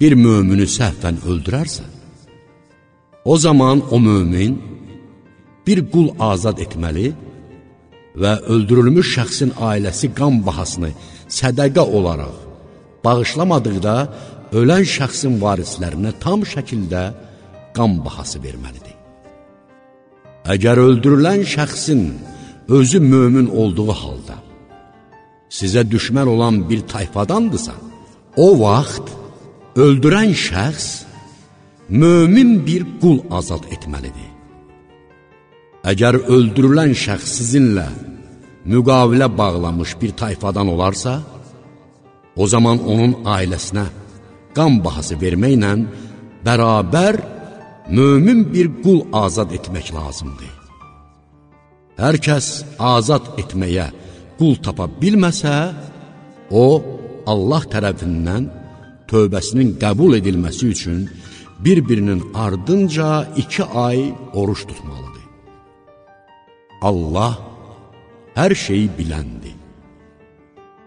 Speaker 1: bir mömini səhvən öldürərsə, o zaman o mömin bir qul azad etməli və öldürülmüş şəxsin ailəsi qan bahasını sədəqə olaraq bağışlamadıqda ölən şəxsin varislərinə tam şəkildə qan bahası verməlidir. Əgər öldürülən şəxsin özü mömin olduğu halda sizə düşmən olan bir tayfadandırsa, o vaxt öldürən şəxs mömin bir qul azad etməlidir. Əgər öldürülən şəxs sizinlə müqavilə bağlamış bir tayfadan olarsa, o zaman onun ailəsinə qan bahası verməklə bərabər mömin bir qul azad etmək lazımdır. Hər kəs azad etməyə qul tapa bilməsə, o, Allah tərəfindən tövbəsinin qəbul edilməsi üçün bir-birinin ardınca iki ay oruç tutmalıdır. Allah hər şeyi biləndir,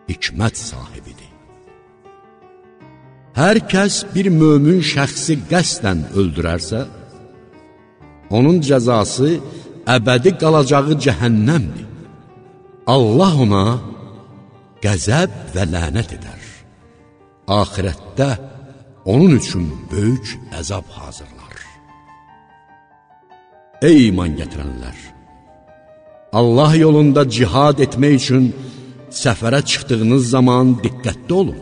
Speaker 1: hikmət sahibidir. Hər kəs bir mömin şəxsi qəsdən öldürərsə, onun cəzası əbədi qalacağı cəhənnəmdir. Allah ona qəzəb və lənət edər. Ahirətdə onun üçün böyük əzab hazırlar. Ey iman gətirənlər! Allah yolunda cihad etmək üçün səfərə çıxdığınız zaman diqqətli olun.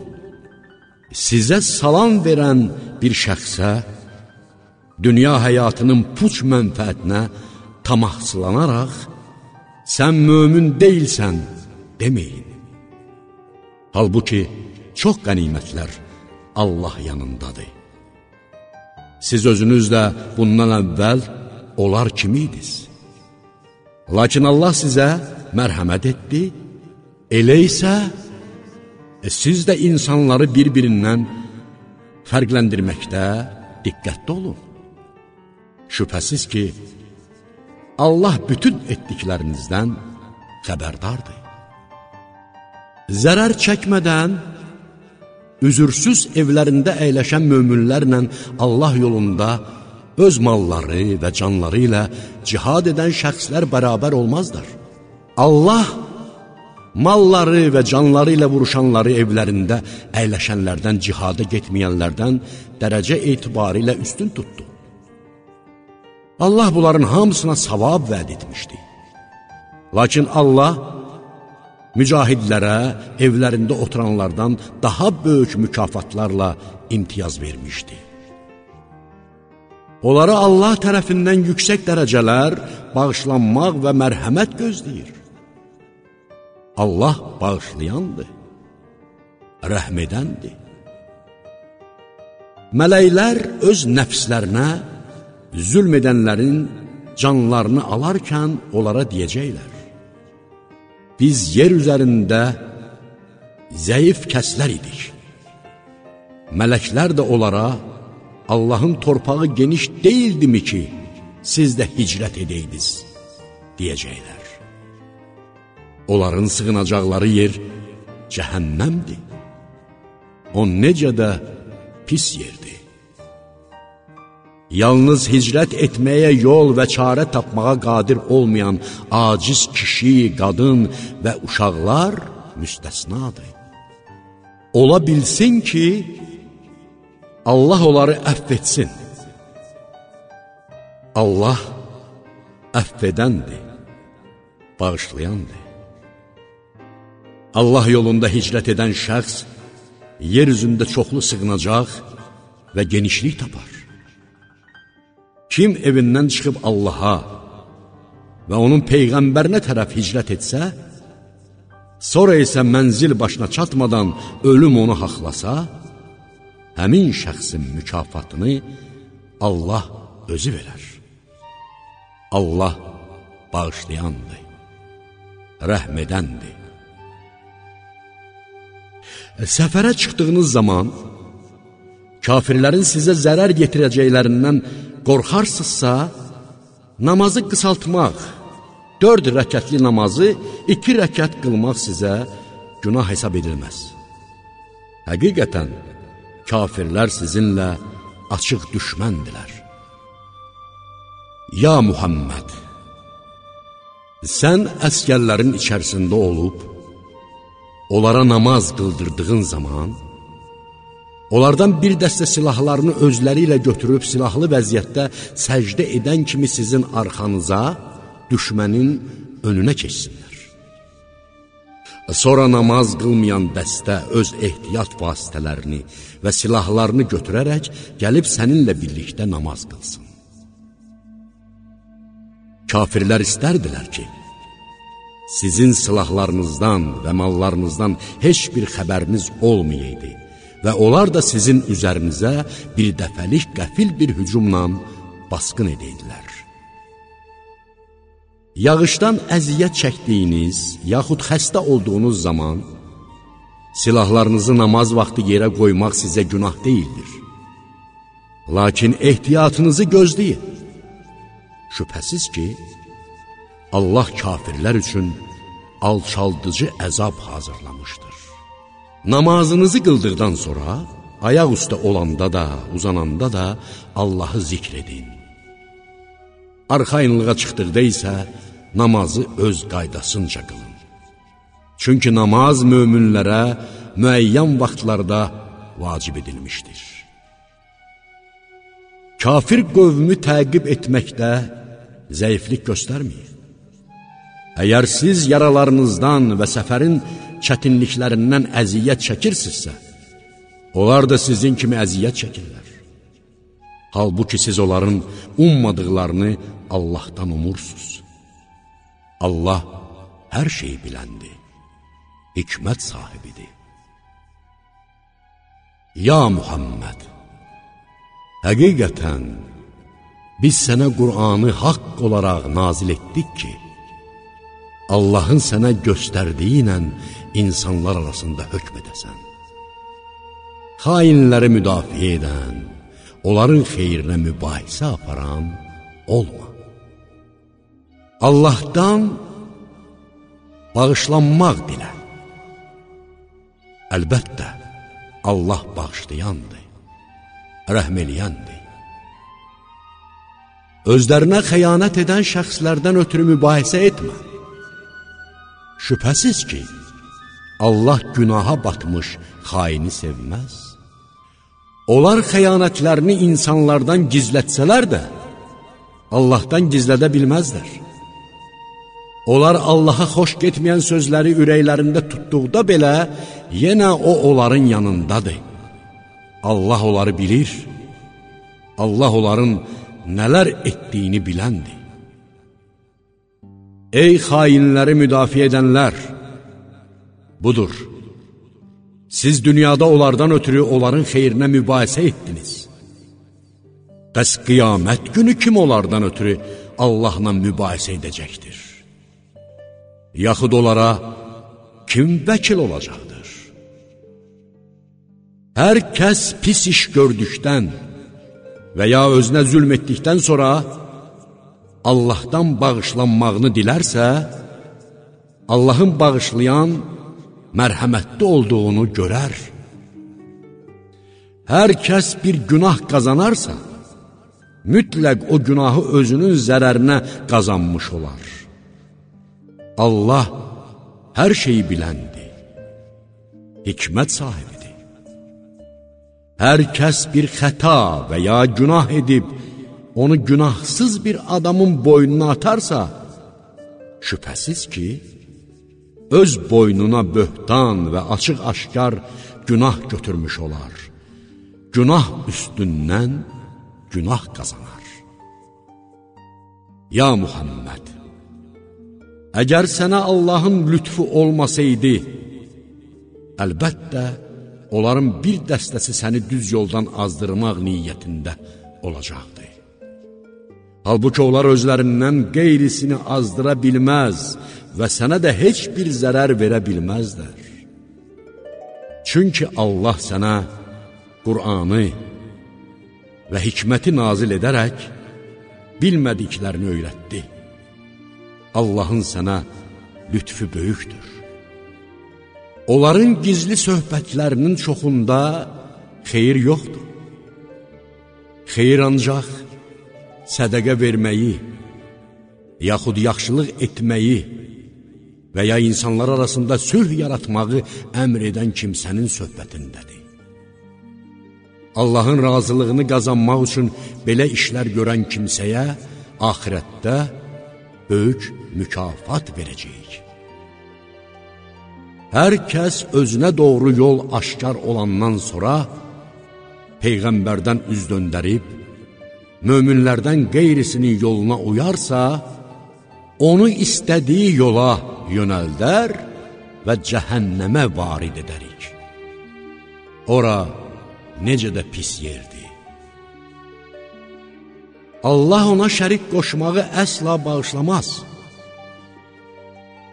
Speaker 1: Sizə salam verən bir şəxsə, dünya həyatının puç mənfəətinə tamahsılanaraq, sən mömin deyilsən deməyin. Halbuki, çox qənimətlər Allah yanındadır. Siz özünüz də bundan əvvəl onlar kimi idiniz. Lakin Allah sizə mərhəmət etdi, elə isə e, siz də insanları bir-birindən fərqləndirməkdə diqqətli olun. Şübhəsiz ki, Allah bütün etdiklərinizdən xəbərdardır. Zərər çəkmədən, üzürsüz evlərində əyləşən möminlərlə Allah yolunda öz malları və canları ilə cihad edən şəxslər bərabər olmazlar. Allah malları və canları ilə vuruşanları evlərində əyləşənlərdən, cihada getməyənlərdən dərəcə etibarı ilə üstün tutdu. Allah bunların hamısına savab vəd etmişdi. Lakin Allah mücahidlərə evlərində oturanlardan daha böyük mükafatlarla imtiyaz vermişdi. Onlara Allah tərəfindən yüksək dərəcələr, bağışlanmaq və mərhəmət gözləyir. Allah bağışlayandır, rəhmedəndir. Mələklər öz nəfslərinə zülm edənlərin canlarını alarkən onlara deyəcəklər. Biz yer üzərində zəif kəslər idik. Mələklər də onlara, Allahın torpağı geniş deyildimi ki, siz də hicrət edəydiniz, deyəcəklər. Onların sığınacaqları yer cəhənnəmdir. O necə də pis yerdir. Yalnız hicrət etməyə yol və çarə tapmağa qadir olmayan aciz kişi, qadın və uşaqlar müstəsnadır. Ola bilsin ki, Allah onları əfv etsin. Allah əfv edəndir, bağışlayandır. Allah yolunda hicrət edən şəxs yer üzündə çoxlu sığınacaq və genişlik tapar. Kim evindən çıxıb Allaha və onun Peyğəmbərinə tərəf hicrət etsə, sonra isə mənzil başına çatmadan ölüm onu haqlasa, həmin şəxsin mükafatını Allah özü verər. Allah bağışlayandır, rəhmedəndir. Səfərə çıxdığınız zaman, kafirlərin sizə zərər yetirəcəklərindən qorxarsızsa, namazı qısaltmaq, dörd rəkətli namazı iki rəkət qılmaq sizə günah hesab edilməz. Həqiqətən, kafirlər sizinlə açıq düşməndilər. Ya Muhammed, sən əskərlərin içərisində olub, onlara namaz qıldırdığın zaman, Onlardan bir dəstə silahlarını özləri ilə götürüb silahlı vəziyyətdə səcdə edən kimi sizin arxanıza düşmənin önünə keçsinlər. Sonra namaz qılmayan dəstə öz ehtiyat vasitələrini və silahlarını götürərək gəlib səninlə birlikdə namaz qılsın. Kafirlər istərdilər ki, sizin silahlarınızdan və mallarınızdan heç bir xəbəriniz olmayaydı və onlar da sizin üzərinizə bir dəfəlik qəfil bir hücumla basqın edəydilər. Yağışdan əziyyət çəkdiyiniz, yaxud xəstə olduğunuz zaman, silahlarınızı namaz vaxtı yerə qoymaq sizə günah deyildir. Lakin ehtiyatınızı gözləyin. Şübhəsiz ki, Allah kafirlər üçün alçaldıcı əzab hazırlamışdır. Namazınızı qıldıqdan sonra, ayaq üstə olanda da, uzananda da Allahı zikr edin. Arxayınlığa çıxdıqda isə namazı öz qaydasınca qılın. Çünki namaz möminlərə müəyyən vaxtlarda vacib edilmişdir. Kafir qövmü təqib etməkdə zəiflik göstərməyin. Əgər siz yaralarınızdan və səfərin çətinliklərindən əziyyət çəkirsinizsə, onlar da sizin kimi əziyyət çəkirlər. Halbuki siz onların ummadıqlarını Allahdan umursunuz. Allah hər şeyi biləndir, hikmət sahibidir. Ya Muhammed, həqiqətən biz sənə Qur'anı haqq olaraq nazil etdik ki, Allahın sənə göstərdiyi ilə insanlar arasında hökm edəsən. Xainləri müdafiə edən, onların xeyrinə mübahisə aparan olma. Allahdan bağışlanmaq dilə. Əlbəttə, Allah bağışlayandır, rəhm eləyəndir. Özlərinə xəyanət edən şəxslərdən ötürü mübahisə etmə. Şübhəsiz ki, Allah günaha batmış xaini sevməz. Onlar xəyanətlərini insanlardan gizlətsələr də, Allahdan gizlədə bilməzlər. Onlar Allaha xoş getməyən sözləri ürəklərində tutduqda belə, yenə o onların yanındadır. Allah onları bilir, Allah onların nələr etdiyini biləndir. Ey xainləri müdafiə edənlər! Budur, siz dünyada onlardan ötürü onların xeyrinə mübahisə etdiniz. Bəs qiyamət günü kim onlardan ötürü Allahla mübahisə edəcəkdir? Yaxud onlara kim vəkil olacaqdır? Hər kəs pis iş gördükdən və ya özünə zülm etdikdən sonra Allahdan bağışlanmağını dilərsə, Allahın bağışlayan, mərhəmətli olduğunu görər. Hər kəs bir günah qazanarsa, mütləq o günahı özünün zərərinə qazanmış olar. Allah hər şeyi biləndir, hikmət sahibidir. Hər kəs bir xəta və ya günah edib, onu günahsız bir adamın boynuna atarsa, şübhəsiz ki, öz boynuna böhtan və açıq-aşkar günah götürmüş olar. Günah üstündən günah qazanar. Ya Muhammed, əgər sənə Allahın lütfu olmasaydı, əlbəttə, onların bir dəstəsi səni düz yoldan azdırmaq niyyətində olacaqdı. Halbuki onlar özlərindən qeyrisini azdıra bilməz və sənə də heç bir zərər verə bilməzlər. Çünki Allah sənə Qur'anı və hikməti nazil edərək bilmədiklərini öyrətdi. Allahın sənə lütfü böyükdür. Onların gizli söhbətlərinin çoxunda xeyir yoxdur. Xeyir ancaq sədəqə verməyi, yaxud yaxşılıq etməyi və ya insanlar arasında sülh yaratmağı əmr edən kimsənin söhbətindədir. Allahın razılığını qazanmaq üçün belə işlər görən kimsəyə axirətdə böyük mükafat verəcəyik. Hər kəs özünə doğru yol aşkar olandan sonra Peyğəmbərdən üz döndərib, möminlərdən qeyrisinin yoluna uyarsa, onu istədiyi yola yönəldər və cəhənnəmə varid edərik. Ora necə də pis yerdir. Allah ona şərik qoşmağı əsla bağışlamaz.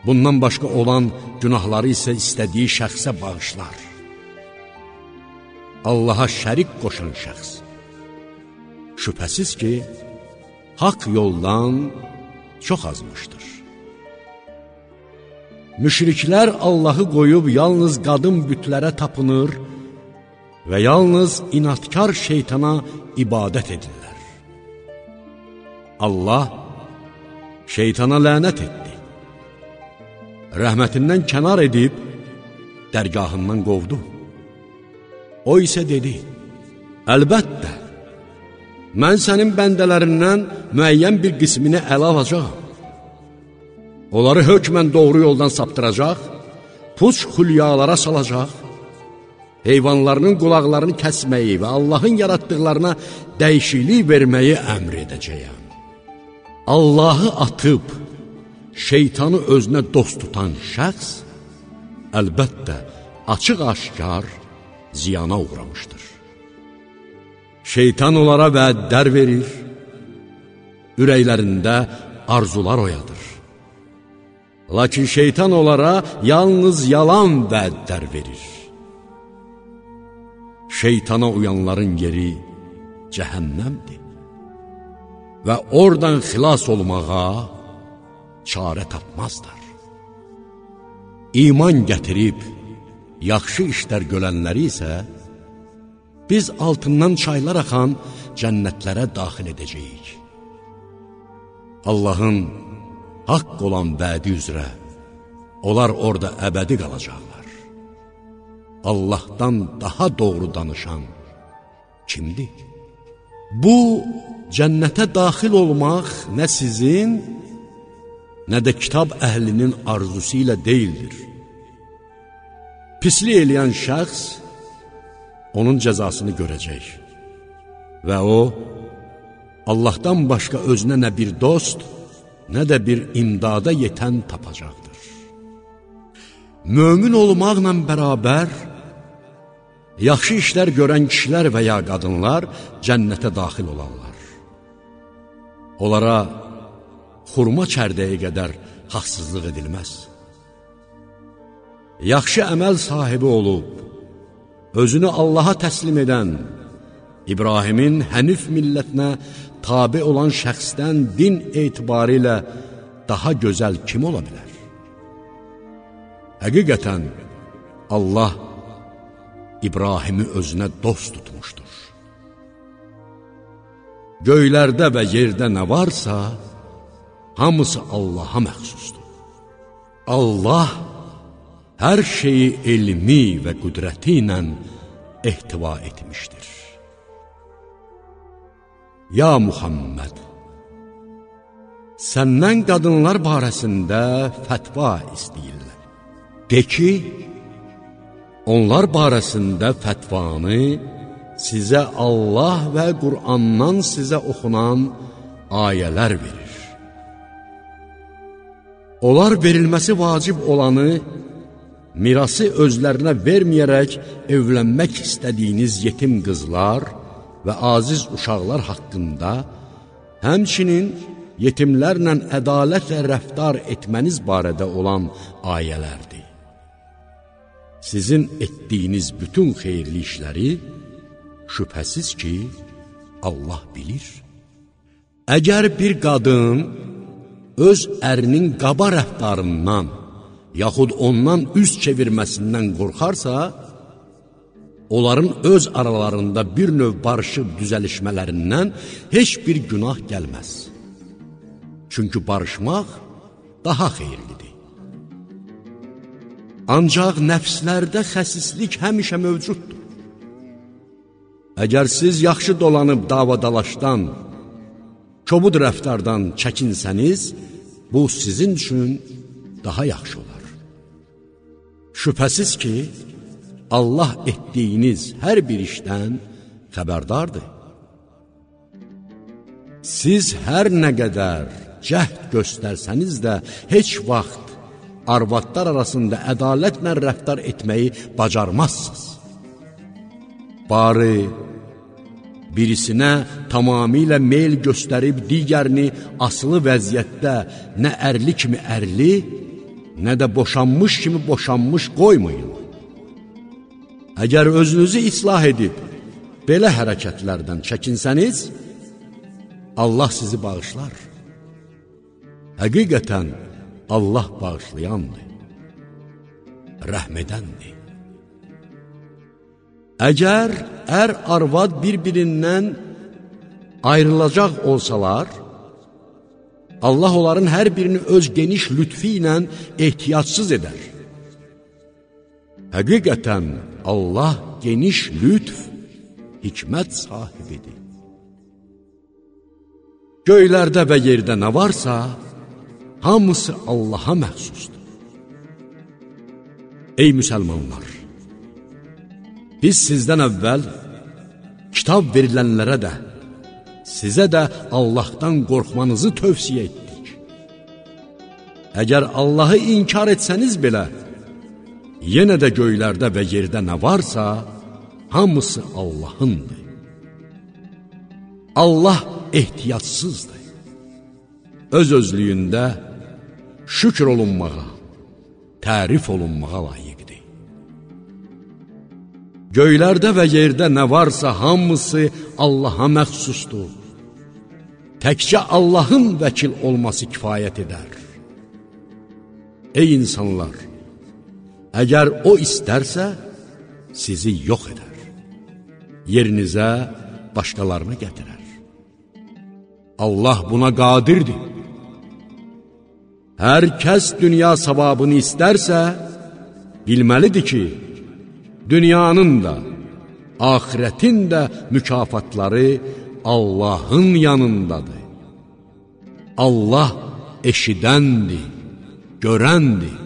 Speaker 1: Bundan başqa olan günahları isə istədiyi şəxsə bağışlar. Allaha şərik qoşan şəxs. Şübhəsiz ki, haqq yoldan çox azmışdır. Müşriklər Allahı qoyub yalnız qadın bütlərə tapınır və yalnız inatkar şeytana ibadət edirlər. Allah şeytana lənət etdi. Rəhmətindən kənar edib, dərgahından qovdu. O isə dedi, əlbəttə, mən sənin bəndələrindən müəyyən bir qismini ələ alacaq. Onları hökmən doğru yoldan saptıracaq, puç xülyalara salacaq, heyvanlarının qulaqlarını kəsməyi və Allahın yaratdıqlarına dəyişiklik verməyi əmr edəcəyəm. Allahı atıb, şeytanı özünə dost tutan şəxs, əlbəttə, açıq-aşkar ziyana uğramışdır. Şeytan onlara vədlər verir, ürəklərində arzular oyadır. Lakin şeytan onlara yalnız yalan vədlər verir. Şeytana uyanların yeri cəhənnəmdir və oradan xilas olmağa çarə tapmazlar. İman gətirib, yaxşı işlər görənləri isə, biz altından çaylar axan cənnətlərə daxil edəcəyik. Allahın haqq olan vədi üzrə, onlar orada əbədi qalacaqlar. Allahdan daha doğru danışan kimdir? Bu, cənnətə daxil olmaq nə sizin, nə də kitab əhlinin arzusu ilə deyildir. Pislik eləyən şəxs onun cəzasını görəcək və o, Allahdan başqa özünə nə bir dost, nə də bir imdada yetən tapacaqdır. Mömin olmaqla bərabər, yaxşı işlər görən kişilər və ya qadınlar cənnətə daxil olarlar. Onlara xurma çərdəyə qədər haqsızlıq edilməz. Yaxşı əməl sahibi olub, özünü Allaha təslim edən, İbrahimin hənif millətinə tabi olan şəxsdən din etibarı ilə daha gözəl kim ola bilər? Həqiqətən, Allah İbrahimi özünə dost tutmuşdur. Göylərdə və yerdə nə varsa, hamısı Allaha məxsusdur. Allah hər şeyi elmi və qüdrəti ilə ehtiva etmişdir. Ya Muhammed, səndən qadınlar barəsində fətva istəyirlər. De ki, onlar barəsində fətvanı sizə Allah və Qur'andan sizə oxunan ayələr verir. Onlar verilməsi vacib olanı, mirası özlərinə verməyərək evlənmək istədiyiniz yetim qızlar və aziz uşaqlar haqqında, həmçinin yetimlərlə ədalətlə rəftar etməniz barədə olan ayələrdir. Sizin etdiyiniz bütün xeyirli işləri şübhəsiz ki, Allah bilir. Əgər bir qadın öz ərinin qaba rəftarından, yaxud ondan üz çevirməsindən qorxarsa, onların öz aralarında bir növ barışıb düzəlişmələrindən heç bir günah gəlməz. Çünki barışmaq daha xeyirlidir. Ancaq nəfslərdə xəsislik həmişə mövcuddur. Əgər siz yaxşı dolanıb davadalaşdan, kobud rəftardan çəkinsəniz, bu sizin üçün daha yaxşı olar. Şübhəsiz ki, Allah etdiyiniz hər bir işdən xəbərdardır. Siz hər nə qədər cəhd göstərsəniz də, heç vaxt arvadlar arasında ədalətlə rəftar etməyi bacarmazsınız. Bari birisinə tamamilə meyl göstərib digərini asılı vəziyyətdə nə ərli kimi ərli, nə də boşanmış kimi boşanmış qoymayın. Əgər özünüzü islah edib, belə hərəkətlərdən çəkinsəniz, Allah sizi bağışlar. Həqiqətən Allah bağışlayandır, rəhmədəndir. Əgər ər arvad bir-birindən ayrılacaq olsalar, Allah onların hər birini öz geniş lütfi ilə ehtiyatsız edər. Həqiqətən Allah geniş lütf, hikmət sahibidir. Göylərdə və yerdə nə varsa, hamısı Allaha məxsusdur. Ey müsəlmanlar! Biz sizdən əvvəl kitab verilənlərə də, sizə də Allahdan qorxmanızı tövsiyə etdik. Əgər Allahı inkar etsəniz belə, yenə də göylərdə və yerdə nə varsa, hamısı Allahındır. Allah ehtiyatsızdır. Öz-özlüyündə şükr olunmağa, tərif olunmağa layiqdir. Göylərdə və yerdə nə varsa hamısı Allaha məxsusdur. Təkcə Allahın vəkil olması kifayət edər. Ey insanlar! Əgər O istərsə, sizi yox edər. Yerinizə başqalarını gətirər. Allah buna qadirdir. Hər kəs dünya savabını istərsə, bilməlidir ki, dünyanın da, ahirətin də mükafatları Allahın yanındadır. Allah eşidəndir, görəndir.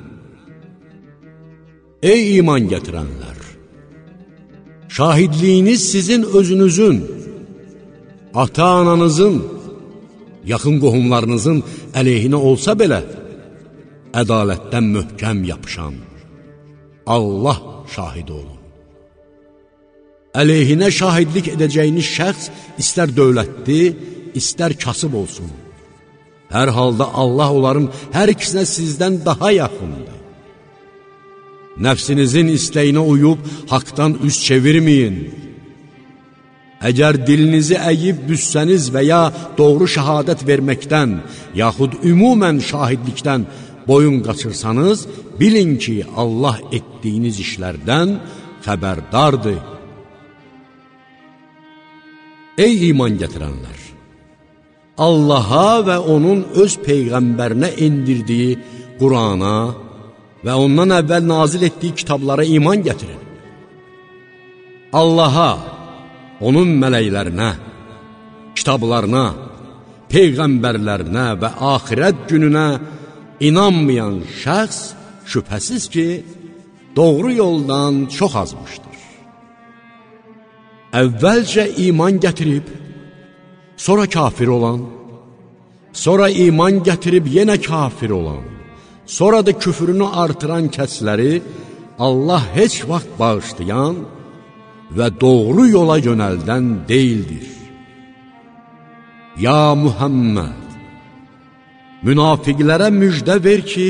Speaker 1: Ey iman gətirənlər! Şahidliyiniz sizin özünüzün, ata-ananızın, yaxın qohumlarınızın əleyhinə olsa belə, ədalətdən möhkəm yapışan Allah şahid olun. Əleyhinə şahidlik edəcəyiniz şəxs istər dövlətli, istər kasıb olsun. Hər halda Allah onların hər ikisinə sizdən daha yaxındır. Nəfsinizin istəyinə uyub haqdan üz çevirməyin. Əgər dilinizi əyib büssəniz və ya doğru şəhadət verməkdən, yaxud ümumən şahidlikdən boyun qaçırsanız, bilin ki, Allah etdiyiniz işlərdən xəbərdardır. Ey iman gətirənlər! Allaha və onun öz Peyğəmbərinə indirdiyi Qurana və ondan əvvəl nazil etdiyi kitablara iman gətirin. Allaha, onun mələklərinə, kitablarına, Peyğəmbərlərinə və axirət gününə inanmayan şəxs şübhəsiz ki, doğru yoldan çox azmışdır. Əvvəlcə iman gətirib, sonra kafir olan, sonra iman gətirib yenə kafir olan, sonra da küfrünü artıran kəsləri Allah heç vaxt bağışlayan və doğru yola yönəldən deyildir. Ya Muhammed, münafiqlərə müjdə ver ki,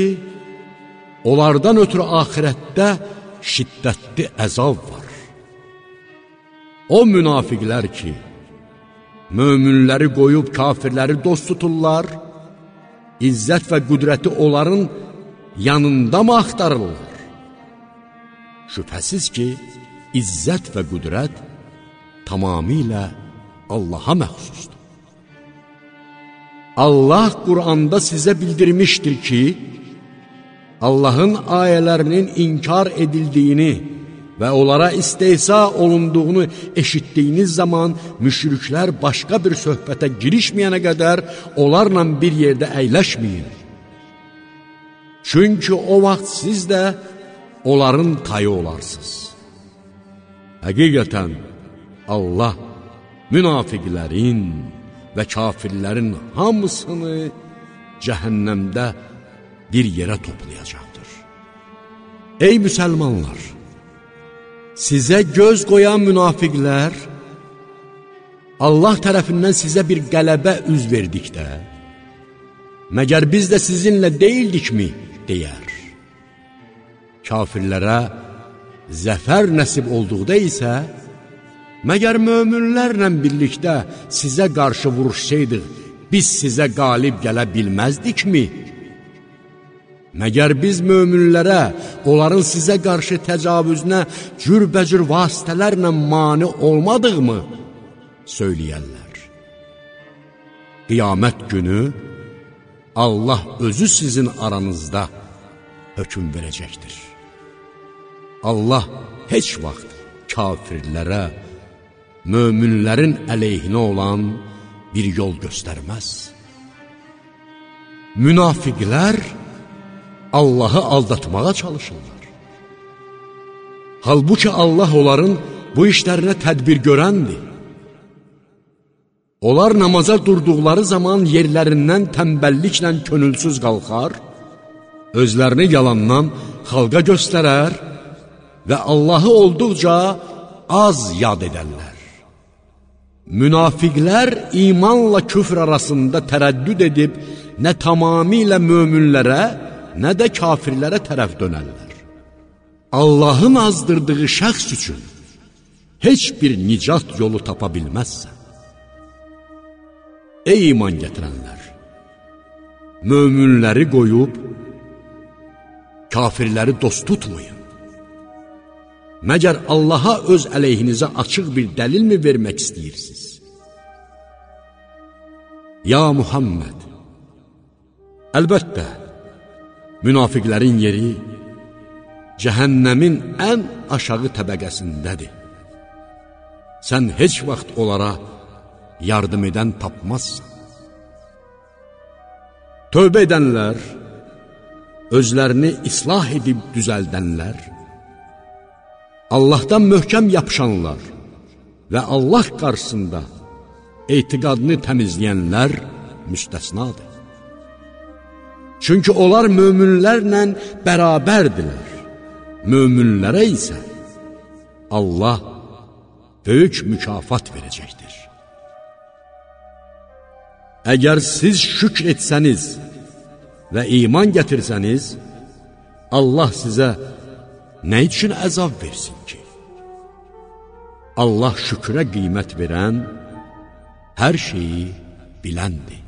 Speaker 1: onlardan ötürü axirətdə şiddətli əzab var. O münafiqlər ki, möminləri qoyub kafirləri dost tuturlar, izzət və qüdrəti onların yanında mı axtarırlar? Şübhəsiz ki, izzət və qüdrət tamamilə Allaha məxsusdur. Allah Quranda sizə bildirmişdir ki, Allahın ayələrinin inkar edildiyini, və onlara istehsa olunduğunu eşitdiyiniz zaman müşriklər başqa bir söhbətə girişməyənə qədər onlarla bir yerdə əyləşməyin. Çünki o vaxt siz də onların tayı olarsınız. Həqiqətən Allah münafiqlərin və kafirlərin hamısını cəhənnəmdə bir yerə toplayacaqdır. Ey müsəlmanlar! Sizə göz qoyan münafiqlər Allah tərəfindən sizə bir qələbə üz verdikdə, məgər biz də sizinlə deyildikmi, deyər. Kafirlərə zəfər nəsib olduqda isə, məgər möminlərlə birlikdə sizə qarşı vuruşsaydıq, biz sizə qalib gələ bilməzdikmi? Məgər biz möminlərə, onların sizə qarşı təcavüzünə cürbəcür vasitələrlə mani olmadıqmı? Söyləyərlər. Qiyamət günü Allah özü sizin aranızda hökum verəcəkdir. Allah heç vaxt kafirlərə, möminlərin əleyhinə olan bir yol göstərməz. Münafiqlər Allahı aldatmağa çalışırlar. Halbuki Allah onların bu işlərinə tədbir görəndir. Onlar namaza durduqları zaman yerlərindən təmbəlliklə könülsüz qalxar, özlərini yalandan xalqa göstərər və Allahı olduqca az yad edərlər. Münafiqlər imanla küfr arasında tərəddüd edib, nə tamamilə möminlərə, nə də kafirlərə tərəf dönərlər. Allahın azdırdığı şəxs üçün heç bir nicat yolu tapa bilməzsən. Ey iman gətirənlər! Möminləri qoyub, kafirləri dost tutmayın. Məgər Allaha öz əleyhinizə açıq bir dəlilmi vermək istəyirsiniz? Ya Muhammed! Əlbəttə, münafiqlərin yeri cəhənnəmin ən aşağı təbəqəsindədir. Sən heç vaxt onlara yardım edən tapmazsan. Tövbə edənlər, özlərini islah edib düzəldənlər, Allahdan möhkəm yapışanlar və Allah qarşısında etiqadını təmizləyənlər müstəsnadır. Çünki onlar möminlərlə bərabərdirlər. Möminlərə isə Allah böyük mükafat verəcəkdir. Əgər siz şükr etsəniz və iman gətirsəniz, Allah sizə nə üçün əzab versin ki? Allah şükrə qiymət verən, hər şeyi biləndir.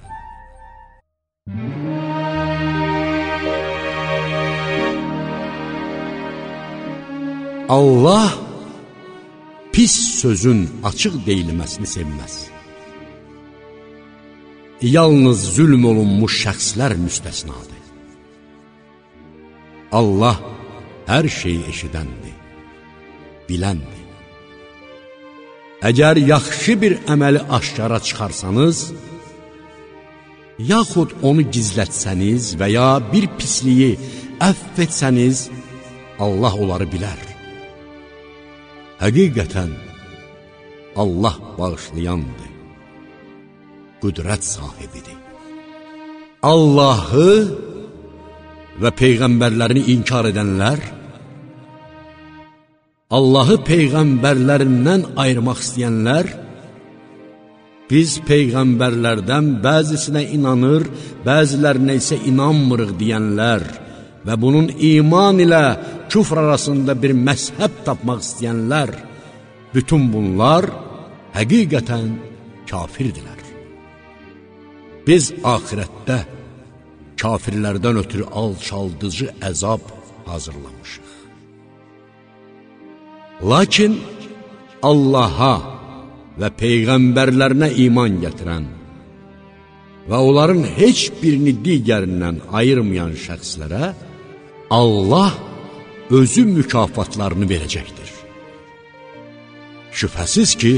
Speaker 1: Allah pis sözün açıq deyilməsini sevməz. Yalnız zülm olunmuş şəxslər müstəsnadır. Allah hər şeyi eşidəndir, biləndir. Əgər yaxşı bir əməli aşkara çıxarsanız, yaxud onu gizlətsəniz və ya bir pisliyi əff etsəniz, Allah onları bilər. Həqiqətən, Allah bağışlayandır, qüdrət sahibidir. Allahı və Peyğəmbərlərini inkar edənlər, Allahı Peyğəmbərlərindən ayırmaq istəyənlər, biz Peyğəmbərlərdən bəzisinə inanır, bəzilərinə isə inanmırıq deyənlər və bunun iman ilə küfr arasında bir məzhəb tapmaq istəyənlər, bütün bunlar həqiqətən kafirdirlər. Biz ahirətdə kafirlərdən ötürü alçaldıcı əzab hazırlamışıq. Lakin Allaha və Peyğəmbərlərinə iman gətirən və onların heç birini digərindən ayırmayan şəxslərə Allah özü mükafatlarını verəcəkdir. Şübhəsiz ki,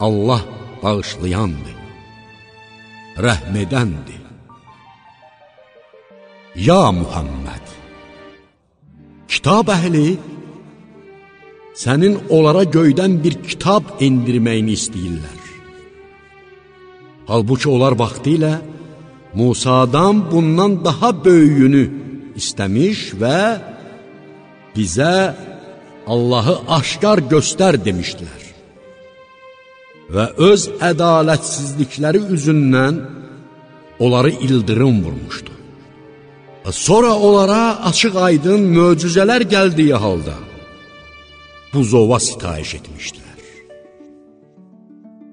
Speaker 1: Allah bağışlayandır, rəhmedəndir. Ya Muhammed, kitab əhli sənin onlara göydən bir kitab endirməyini istəyirlər. Halbuki onlar vaxtı ilə Musadan bundan daha böyüyünü istəmiş və bizə Allahı aşkar göstər demişdilər. Və öz ədalətsizlikləri üzündən onları ildırım vurmuşdu. Sonra onlara açıq aydın möcüzələr gəldiyi halda buzova sitayiş etmişdilər.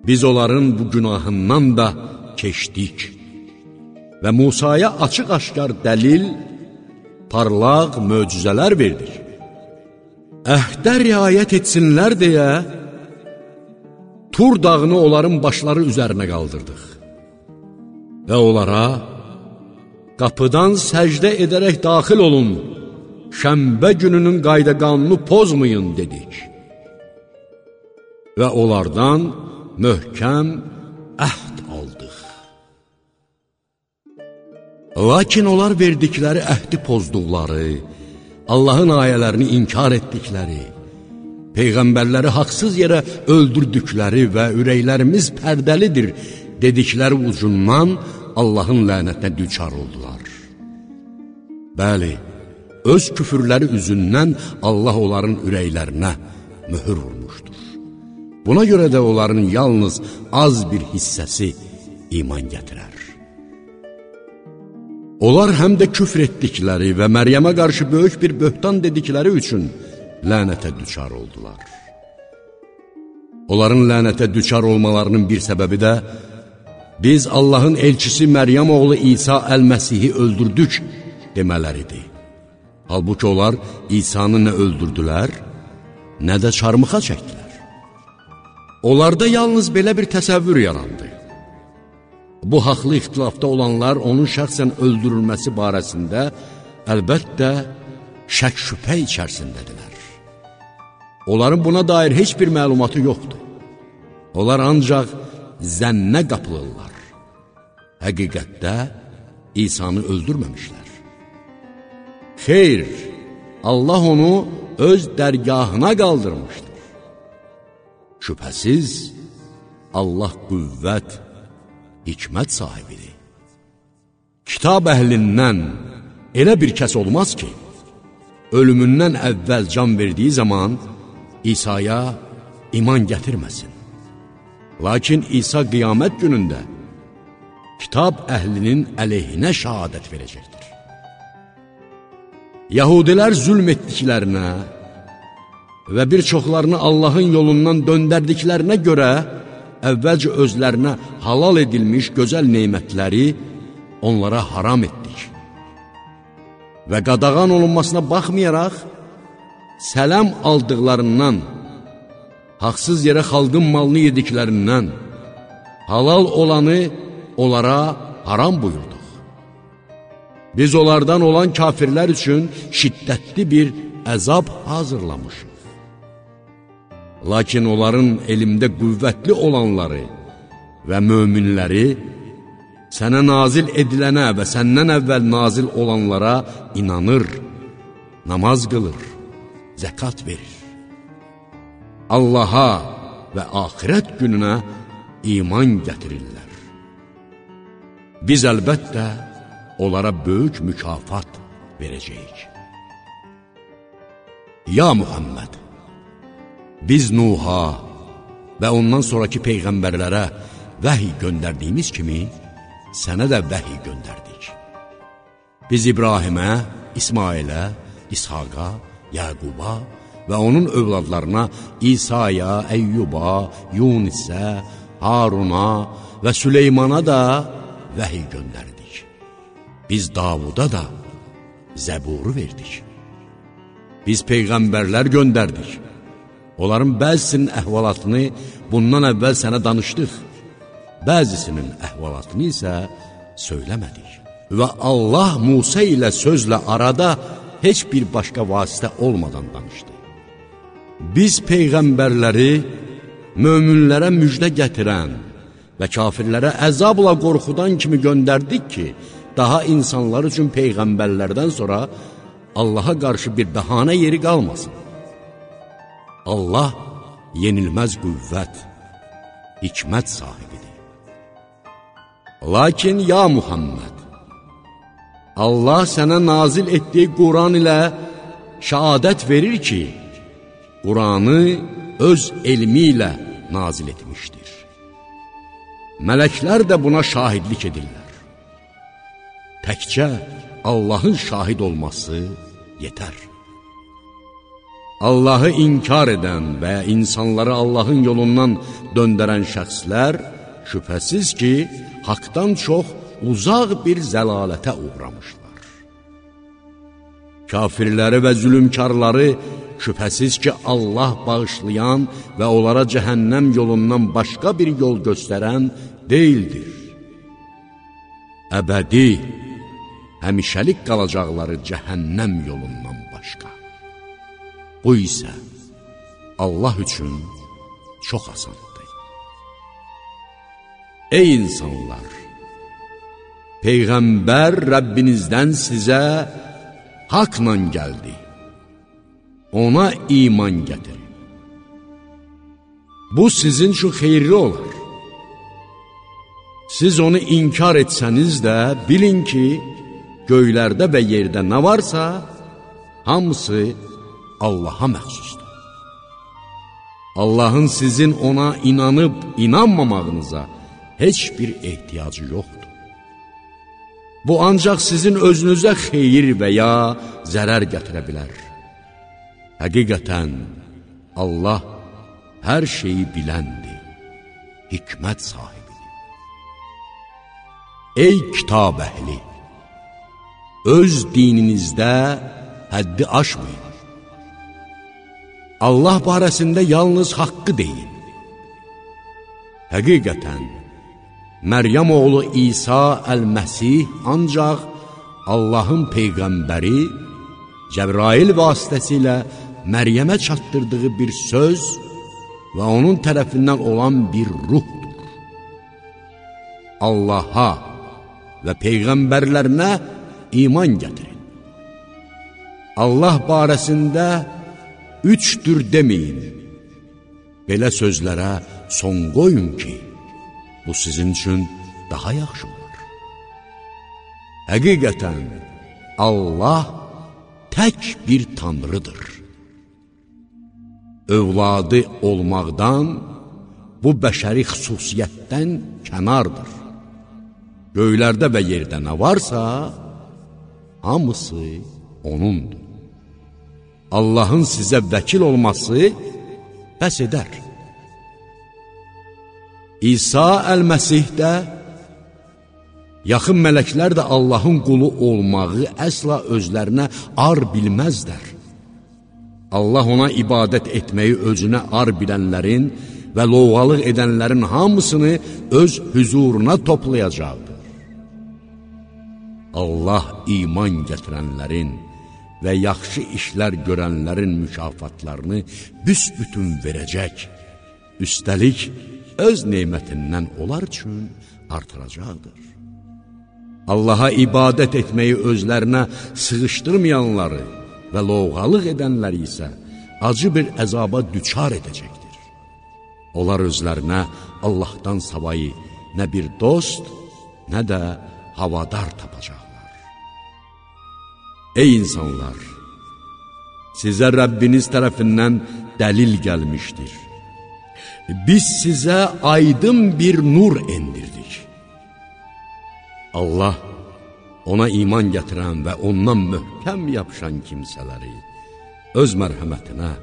Speaker 1: Biz onların bu günahından da keçdik və Musaya açıq-aşkar dəlil, parlaq möcüzələr verdik. Əhdə riayət etsinlər deyə Tur dağını onların başları üzərinə qaldırdıq və onlara qapıdan səcdə edərək daxil olun, şəmbə gününün qayda qanunu pozmayın, dedik. Və onlardan möhkəm əhd aldıq. Lakin onlar verdikləri əhdi pozduqları, Allahın ayələrini inkar etdikləri, Peyğəmbərləri haqsız yerə öldürdükləri və ürəklərimiz pərdəlidir dedikləri ucundan Allahın lənətinə düçar oldular. Bəli, öz küfürləri üzündən Allah onların ürəklərinə mühür vurmuşdur. Buna görə də onların yalnız az bir hissəsi iman gətirər. Onlar həm də küfr etdikləri və Məryəmə qarşı böyük bir böhtan dedikləri üçün lənətə düçar oldular. Onların lənətə düçar olmalarının bir səbəbi də biz Allahın elçisi Məryəm oğlu İsa əl-Məsihi öldürdük demələridir. Halbuki onlar İsa'nı nə öldürdülər, nə də çarmıxa çəkdilər. Onlarda yalnız belə bir təsəvvür yarandı. Bu haqlı ixtilafda olanlar onun şəxsən öldürülməsi barəsində əlbəttə şək şübhə içərisindədirlər. Onların buna dair heç bir məlumatı yoxdur. Onlar ancaq zənnə qapılırlar. Həqiqətdə İsa'nı öldürməmişlər. Xeyr, Allah onu öz dərgahına qaldırmışdır. Şübhəsiz, Allah qüvvət, hikmət sahibidir. Kitab əhlindən elə bir kəs olmaz ki, ölümündən əvvəl can verdiyi zaman İsa'ya iman gətirməsin. Lakin İsa qiyamət günündə kitab əhlinin əleyhinə şəhadət verəcəkdir. Yahudilər zülm etdiklərinə və bir çoxlarını Allahın yolundan döndərdiklərinə görə əvvəlcə özlərinə halal edilmiş gözəl neymətləri onlara haram etdik. Və qadağan olunmasına baxmayaraq, sələm aldıqlarından, haqsız yerə xalqın malını yediklərindən, halal olanı onlara haram buyurduq. Biz onlardan olan kafirlər üçün şiddətli bir əzab hazırlamışıq. Lakin onların elmdə qüvvətli olanları və möminləri sənə nazil edilənə və səndən əvvəl nazil olanlara inanır, namaz qılır zəkat verir. Allaha və axirət gününə iman gətirirlər. Biz əlbəttə onlara böyük mükafat verəcəyik. Ya Muhammed, biz Nuha və ondan sonraki peyğəmbərlərə vəhiy göndərdiyimiz kimi, sənə də vəhiy göndərdik. Biz İbrahimə, İsmailə, İshaqa, Yaquba və onun övladlarına İsaya, Əyyuba, Yunisə, Haruna və Süleymana da vəhiy göndərdik. Biz Davuda da zəburu verdik. Biz peyğəmbərlər göndərdik. Onların bəzisinin əhvalatını bundan əvvəl sənə danışdıq. Bəzisinin əhvalatını isə söyləmədik. Və Allah Musa ilə sözlə arada heç bir başqa vasitə olmadan danışdı. Biz peyğəmbərləri möminlərə müjdə gətirən və kafirlərə əzabla qorxudan kimi göndərdik ki, daha insanlar üçün peyğəmbərlərdən sonra Allaha qarşı bir bəhanə yeri qalmasın. Allah yenilməz qüvvət, hikmət sahibidir. Lakin ya Muhammed, Allah sənə nazil etdiyi Quran ilə şəhadət verir ki, Quranı öz elmi ilə nazil etmişdir. Mələklər də buna şahidlik edirlər. Təkcə Allahın şahid olması yetər. Allahı inkar edən və insanları Allahın yolundan döndərən şəxslər şübhəsiz ki, haqdan çox uzaq bir zəlalətə uğramışlar. Kafirləri və zülümkarları şübhəsiz ki, Allah bağışlayan və onlara cəhənnəm yolundan başqa bir yol göstərən deyildir. Əbədi, həmişəlik qalacaqları cəhənnəm yolundan. Bu isə Allah üçün çox asandır. Ey insanlar! Peyğəmbər Rəbbinizdən sizə haqla gəldi. Ona iman gətirin. Bu sizin üçün xeyirli olar. Siz onu inkar etsəniz də, bilin ki, göylərdə və yerdə nə varsa, hamısı Allaha məxsusdur. Allahın sizin ona inanıb inanmamağınıza heç bir ehtiyacı yoxdur. Bu ancaq sizin özünüzə xeyir və ya zərər gətirə bilər. Həqiqətən, Allah hər şeyi biləndir, hikmət sahibidir. Ey kitab əhli! Öz dininizdə həddi aşmayın. Allah barəsində yalnız haqqı deyin. Həqiqətən, Məryəm oğlu İsa əl-Məsih ancaq Allahın Peyğəmbəri Cəbrail vasitəsilə Məryəmə çatdırdığı bir söz və onun tərəfindən olan bir ruhdur. Allaha və Peyğəmbərlərinə iman gətirin. Allah barəsində üçdür deməyin. Belə sözlərə son qoyun ki, bu sizin üçün daha yaxşı olar. Həqiqətən, Allah tək bir tanrıdır. Övladı olmaqdan, bu bəşəri xüsusiyyətdən kənardır. Göylərdə və yerdə nə varsa, hamısı O'nundur. Allahın sizə vəkil olması bəs edər. İsa əl-Məsih də, yaxın mələklər də Allahın qulu olmağı əsla özlərinə ar bilməzdər. Allah ona ibadət etməyi özünə ar bilənlərin və loğalıq edənlərin hamısını öz hüzuruna toplayacaqdır. Allah iman gətirənlərin və yaxşı işlər görənlərin mükafatlarını büsbütün verəcək. Üstəlik, öz neymətindən onlar üçün artıracaqdır. Allaha ibadət etməyi özlərinə sığışdırmayanları və loğalıq edənləri isə acı bir əzaba düçar edəcəkdir. Onlar özlərinə Allahdan savayı nə bir dost, nə də havadar tapacaqlar. Ey insanlar! Sizə Rəbbiniz tərəfindən dəlil gəlmişdir. Biz sizə aydın bir nur endirdik. Allah ona iman gətirən və ondan möhkəm yapışan kimsələri öz mərhəmətinə,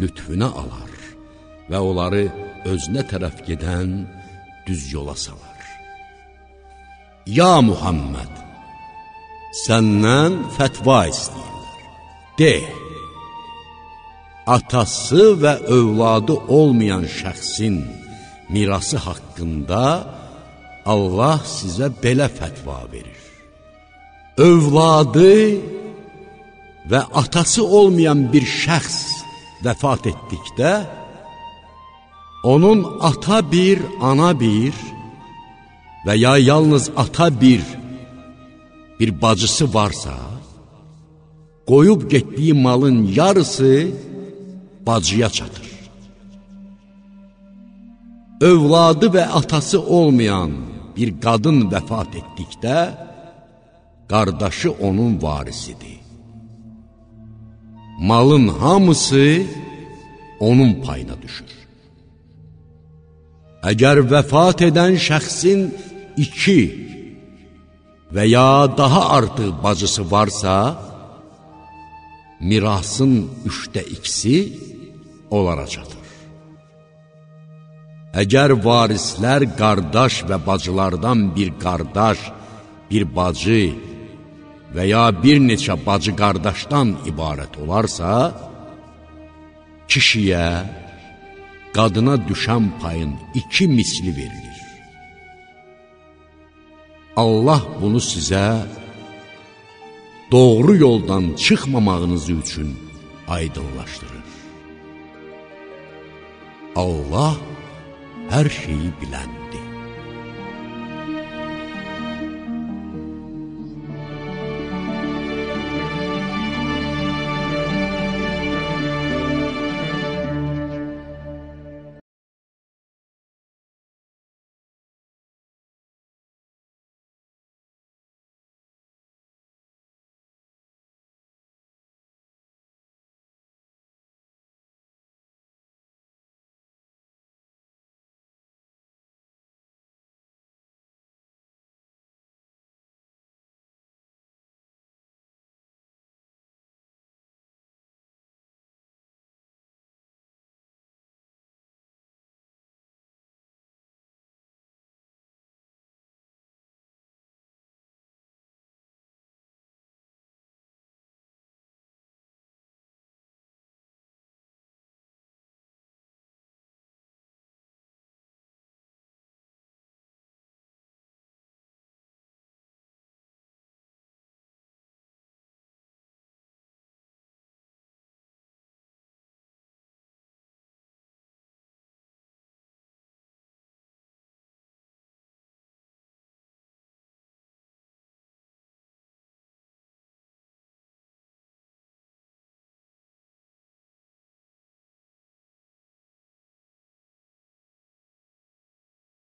Speaker 1: lütfüne alar və onları özünə tərəf gedən düz yola salar. Ya Muhammed! Səndən fətva istəyirlər. De, atası və övladı olmayan şəxsin mirası haqqında Allah sizə belə fətva verir. Övladı və atası olmayan bir şəxs vəfat etdikdə, onun ata bir, ana bir və ya yalnız ata bir, bir bacısı varsa, qoyub getdiyi malın yarısı bacıya çatır. Övladı və atası olmayan bir qadın vəfat etdikdə, qardaşı onun varisidir. Malın hamısı onun payına düşür. Əgər vəfat edən şəxsin iki və ya daha artıq bacısı varsa, mirasın üçdə ikisi onlara çatır. Əgər varislər qardaş və bacılardan bir qardaş, bir bacı və ya bir neçə bacı qardaşdan ibarət olarsa, kişiyə, qadına düşən payın iki misli verilir. Allah bunu sizə doğru yoldan çıxmamağınız üçün aydınlaşdırır. Allah hər şeyi biləndir.